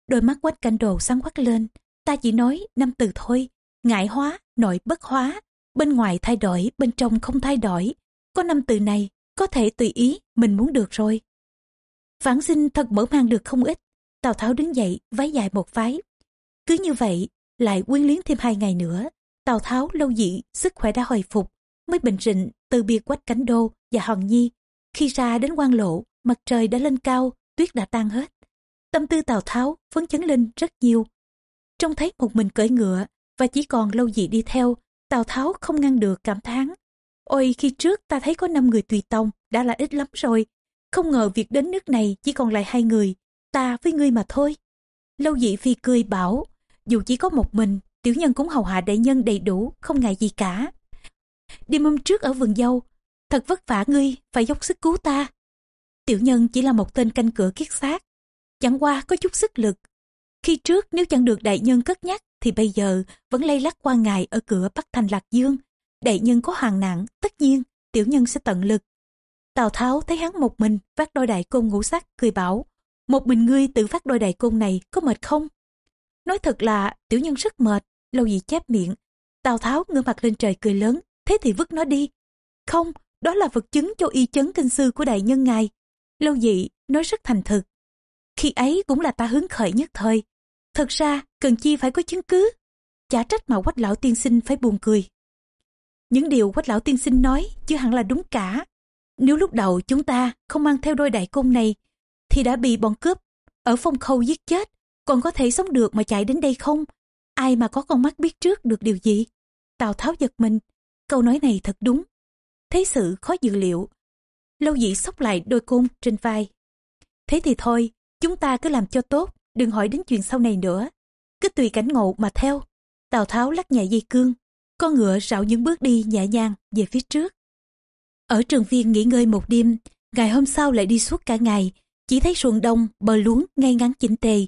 Đôi mắt quách canh đồ sáng quắc lên, ta chỉ nói năm từ thôi, ngại hóa, nội bất hóa, bên ngoài thay đổi, bên trong không thay đổi. Có năm từ này, có thể tùy ý, mình muốn được rồi. Phản sinh thật mở mang được không ít, Tào Tháo đứng dậy, váy dài một vái Cứ như vậy, lại quyến luyến thêm hai ngày nữa. Tào Tháo lâu dị, sức khỏe đã hồi phục, mới bình rịnh từ biệt quách cánh đô và hòn nhi. Khi ra đến quan lộ, mặt trời đã lên cao, tuyết đã tan hết. Tâm tư Tào Tháo phấn chấn lên rất nhiều. Trông thấy một mình cưỡi ngựa và chỉ còn lâu dị đi theo, Tào Tháo không ngăn được cảm thán. Ôi khi trước ta thấy có năm người tùy tông, đã là ít lắm rồi. Không ngờ việc đến nước này chỉ còn lại hai người, ta với ngươi mà thôi. Lâu dị phi cười bảo, dù chỉ có một mình, tiểu nhân cũng hầu hạ đại nhân đầy đủ, không ngại gì cả. Đêm hôm trước ở vườn dâu, thật vất vả ngươi, phải dốc sức cứu ta. Tiểu nhân chỉ là một tên canh cửa kiết xác, chẳng qua có chút sức lực. Khi trước nếu chẳng được đại nhân cất nhắc, thì bây giờ vẫn lây lắc qua ngài ở cửa Bắc Thành Lạc Dương. Đại nhân có hoàng nạn, tất nhiên, tiểu nhân sẽ tận lực. Tào Tháo thấy hắn một mình vác đôi đại côn ngũ sắc, cười bảo, một mình ngươi tự vác đôi đại côn này có mệt không? Nói thật là tiểu nhân rất mệt, lâu dị chép miệng. Tào Tháo ngửa mặt lên trời cười lớn, thế thì vứt nó đi. Không, đó là vật chứng cho y chấn kinh sư của đại nhân ngài. Lâu dị nói rất thành thực. Khi ấy cũng là ta hứng khởi nhất thời. Thật ra cần chi phải có chứng cứ. Chả trách mà quách lão tiên sinh phải buồn cười. Những điều quách lão tiên sinh nói chưa hẳn là đúng cả. Nếu lúc đầu chúng ta không mang theo đôi đại côn này, thì đã bị bọn cướp ở phong khâu giết chết. Còn có thể sống được mà chạy đến đây không? Ai mà có con mắt biết trước được điều gì? Tào tháo giật mình. Câu nói này thật đúng. Thế sự khó dự liệu. Lâu dĩ sóc lại đôi côn trên vai. Thế thì thôi, chúng ta cứ làm cho tốt, đừng hỏi đến chuyện sau này nữa. Cứ tùy cảnh ngộ mà theo. Tào tháo lắc nhẹ dây cương, con ngựa rảo những bước đi nhẹ nhàng về phía trước ở trường viên nghỉ ngơi một đêm, ngày hôm sau lại đi suốt cả ngày, chỉ thấy ruộng đông, bờ luống ngay ngắn chỉnh tề.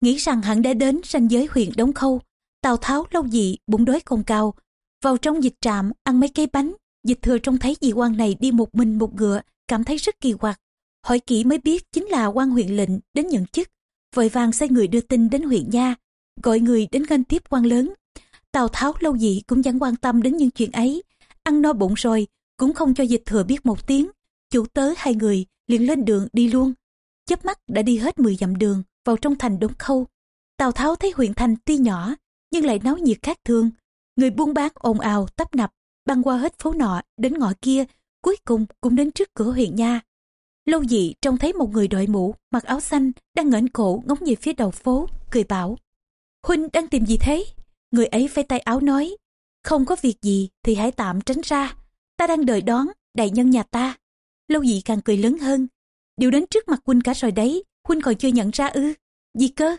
Nghĩ rằng hẳn đã đến ranh giới huyện đống khâu, tào tháo lâu dị, bụng đói còn cao. Vào trong dịch trạm, ăn mấy cái bánh, dịch thừa trông thấy dị quan này đi một mình một ngựa, cảm thấy rất kỳ quặc. Hỏi kỹ mới biết chính là quan huyện lệnh đến nhận chức, vội vàng sai người đưa tin đến huyện nha, gọi người đến nghênh tiếp quan lớn. Tào tháo lâu dị cũng chẳng quan tâm đến những chuyện ấy, ăn no bụng rồi cũng không cho dịch thừa biết một tiếng, chủ tớ hai người liền lên đường đi luôn. Chớp mắt đã đi hết 10 dặm đường, vào trong thành đống khâu. Tào tháo thấy huyện thành tuy nhỏ, nhưng lại náo nhiệt khác thường. Người buôn bán ồn ào, tấp nập, băng qua hết phố nọ đến ngõ kia, cuối cùng cũng đến trước cửa huyện nha. Lâu dị trông thấy một người đội mũ, mặc áo xanh, đang ngẩng cổ ngóng về phía đầu phố, cười bảo, huynh đang tìm gì thế? Người ấy phây tay áo nói, không có việc gì thì hãy tạm tránh ra ta đang đợi đón, đại nhân nhà ta. Lâu dị càng cười lớn hơn. Điều đến trước mặt huynh cả rồi đấy, huynh còn chưa nhận ra ư? Gì cơ.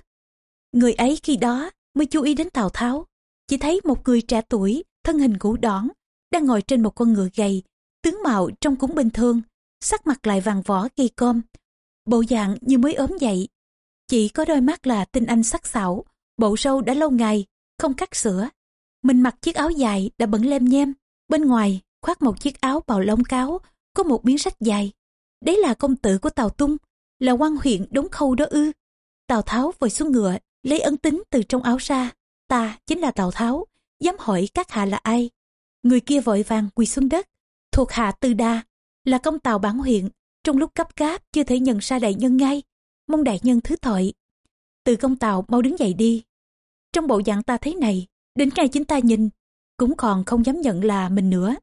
Người ấy khi đó mới chú ý đến tào tháo. Chỉ thấy một người trẻ tuổi, thân hình cũ đón đang ngồi trên một con ngựa gầy, tướng mạo trông cũng bình thường, sắc mặt lại vàng vỏ gầy com bộ dạng như mới ốm dậy. Chỉ có đôi mắt là tinh anh sắc sảo, bộ râu đã lâu ngày, không cắt sữa. Mình mặc chiếc áo dài đã bẩn lem nhem, bên ngoài khoác một chiếc áo bào lông cáo, có một miếng sách dài. Đấy là công tử của tào tung, là quan huyện đống khâu đó ư. Tào tháo vội xuống ngựa, lấy ấn tính từ trong áo ra. Ta chính là tào tháo, dám hỏi các hạ là ai. Người kia vội vàng quỳ xuống đất. Thuộc hạ tư đa, là công tào bản huyện, trong lúc cấp cáp chưa thể nhận ra đại nhân ngay. Mong đại nhân thứ tội. Từ công tào mau đứng dậy đi. Trong bộ dạng ta thế này, đến ngày chính ta nhìn, cũng còn không dám nhận là mình nữa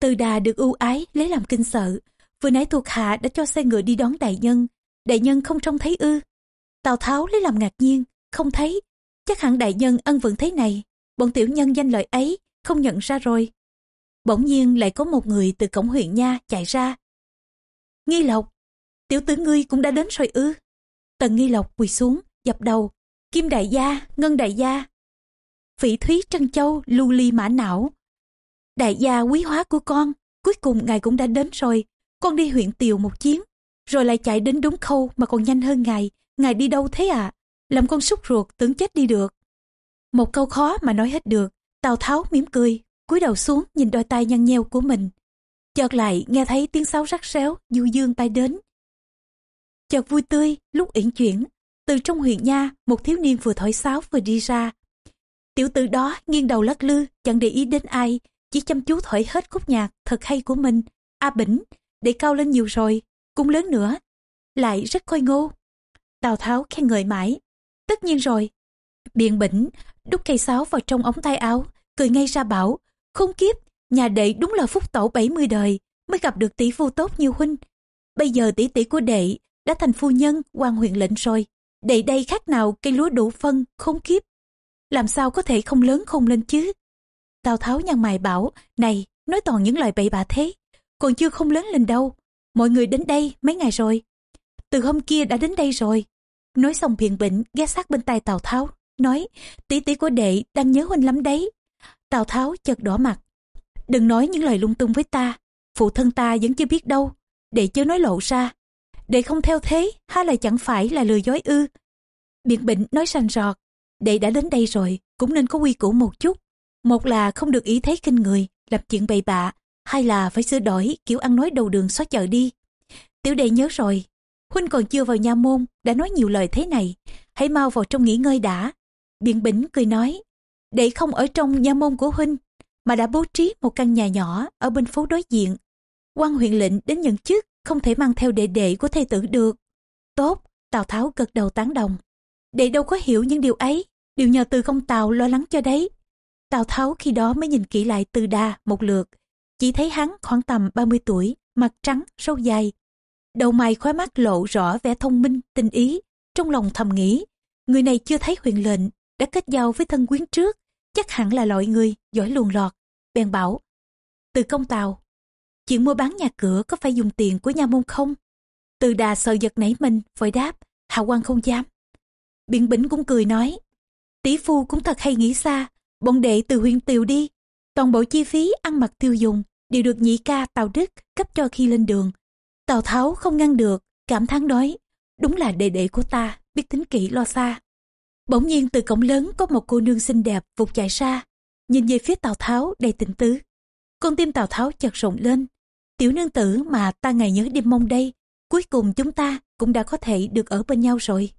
từ đà được ưu ái, lấy làm kinh sợ. Vừa nãy thuộc hạ đã cho xe ngựa đi đón đại nhân. Đại nhân không trông thấy ư? Tào tháo lấy làm ngạc nhiên. Không thấy. Chắc hẳn đại nhân ân vẫn thế này. Bọn tiểu nhân danh lợi ấy, không nhận ra rồi. Bỗng nhiên lại có một người từ cổng huyện nha chạy ra. Nghi lộc, tiểu tử ngươi cũng đã đến rồi ư? Tần nghi lộc quỳ xuống, dập đầu. Kim đại gia, ngân đại gia. Phỉ thúy trân châu, lưu ly mã não đại gia quý hóa của con, cuối cùng ngài cũng đã đến rồi. Con đi huyện tiều một chuyến, rồi lại chạy đến đúng khâu mà còn nhanh hơn ngài. Ngài đi đâu thế ạ? À? làm con súc ruột, tưởng chết đi được. Một câu khó mà nói hết được, tào tháo mỉm cười, cúi đầu xuống nhìn đôi tay nhăn nheo của mình. Chợt lại nghe thấy tiếng sáo rắc réo, du dương bay đến. Chợt vui tươi, lúc uyển chuyển, từ trong huyện nha, một thiếu niên vừa thổi sáo vừa đi ra. Tiểu tử đó nghiêng đầu lắc lư, chẳng để ý đến ai chỉ chăm chú thổi hết khúc nhạc thật hay của mình. A bỉnh, để cao lên nhiều rồi, cũng lớn nữa, lại rất khôi ngô. Tào tháo khen ngợi mãi. Tất nhiên rồi. Biện bỉnh, đút cây sáo vào trong ống tay áo, cười ngay ra bảo không kiếp, nhà đệ đúng là phúc tổ 70 đời, mới gặp được tỷ phu tốt như huynh. Bây giờ tỷ tỷ của đệ đã thành phu nhân quan huyện lệnh rồi. Đệ đây khác nào cây lúa đủ phân không kiếp. Làm sao có thể không lớn không lên chứ? Tào tháo nhăn mày bảo, này, nói toàn những lời bậy bạ thế, còn chưa không lớn lên đâu. Mọi người đến đây mấy ngày rồi? Từ hôm kia đã đến đây rồi. Nói xong biện bệnh ghé sát bên tay tào tháo, nói, tỷ tỷ của đệ đang nhớ huynh lắm đấy. Tào tháo chợt đỏ mặt, đừng nói những lời lung tung với ta, phụ thân ta vẫn chưa biết đâu, đệ chớ nói lộ ra. Đệ không theo thế hay là chẳng phải là lừa dối ư? Biện bệnh nói sành rọt, đệ đã đến đây rồi, cũng nên có quy củ một chút một là không được ý thấy kinh người, lập chuyện bậy bạ hay là phải sửa đổi kiểu ăn nói đầu đường xóa chợ đi. Tiểu đệ nhớ rồi, huynh còn chưa vào nha môn, đã nói nhiều lời thế này, hãy mau vào trong nghỉ ngơi đã. Biện bỉnh cười nói, đệ không ở trong nha môn của huynh, mà đã bố trí một căn nhà nhỏ ở bên phố đối diện. Quan huyện lệnh đến nhận chức, không thể mang theo đệ đệ của thầy tử được. Tốt, tào tháo gật đầu tán đồng. Đệ đâu có hiểu những điều ấy đều nhờ từ công tào lo lắng cho đấy tào tháo khi đó mới nhìn kỹ lại từ đa một lượt. Chỉ thấy hắn khoảng tầm 30 tuổi, mặt trắng, râu dài. Đầu mày khóe mắt lộ rõ vẻ thông minh, tinh ý, trong lòng thầm nghĩ, người này chưa thấy huyền lệnh, đã kết giao với thân quyến trước, chắc hẳn là loại người giỏi luồn lọt. Bèn bảo, từ công tàu chuyện mua bán nhà cửa có phải dùng tiền của nhà môn không? Từ đà sợ giật nảy mình, vội đáp, hạ quan không dám. Biện bỉnh cũng cười nói, tỷ phu cũng thật hay nghĩ xa bọn đệ từ huyện tiều đi. Toàn bộ chi phí ăn mặc tiêu dùng đều được nhị ca tào đức cấp cho khi lên đường. Tào tháo không ngăn được, cảm thán nói, đúng là đệ đệ của ta, biết tính kỹ lo xa. Bỗng nhiên từ cổng lớn có một cô nương xinh đẹp vụt chạy ra, nhìn về phía tào tháo đầy tình tứ. Con tim tào tháo chợt rộng lên. Tiểu nương tử mà ta ngày nhớ đêm mong đây, cuối cùng chúng ta cũng đã có thể được ở bên nhau rồi.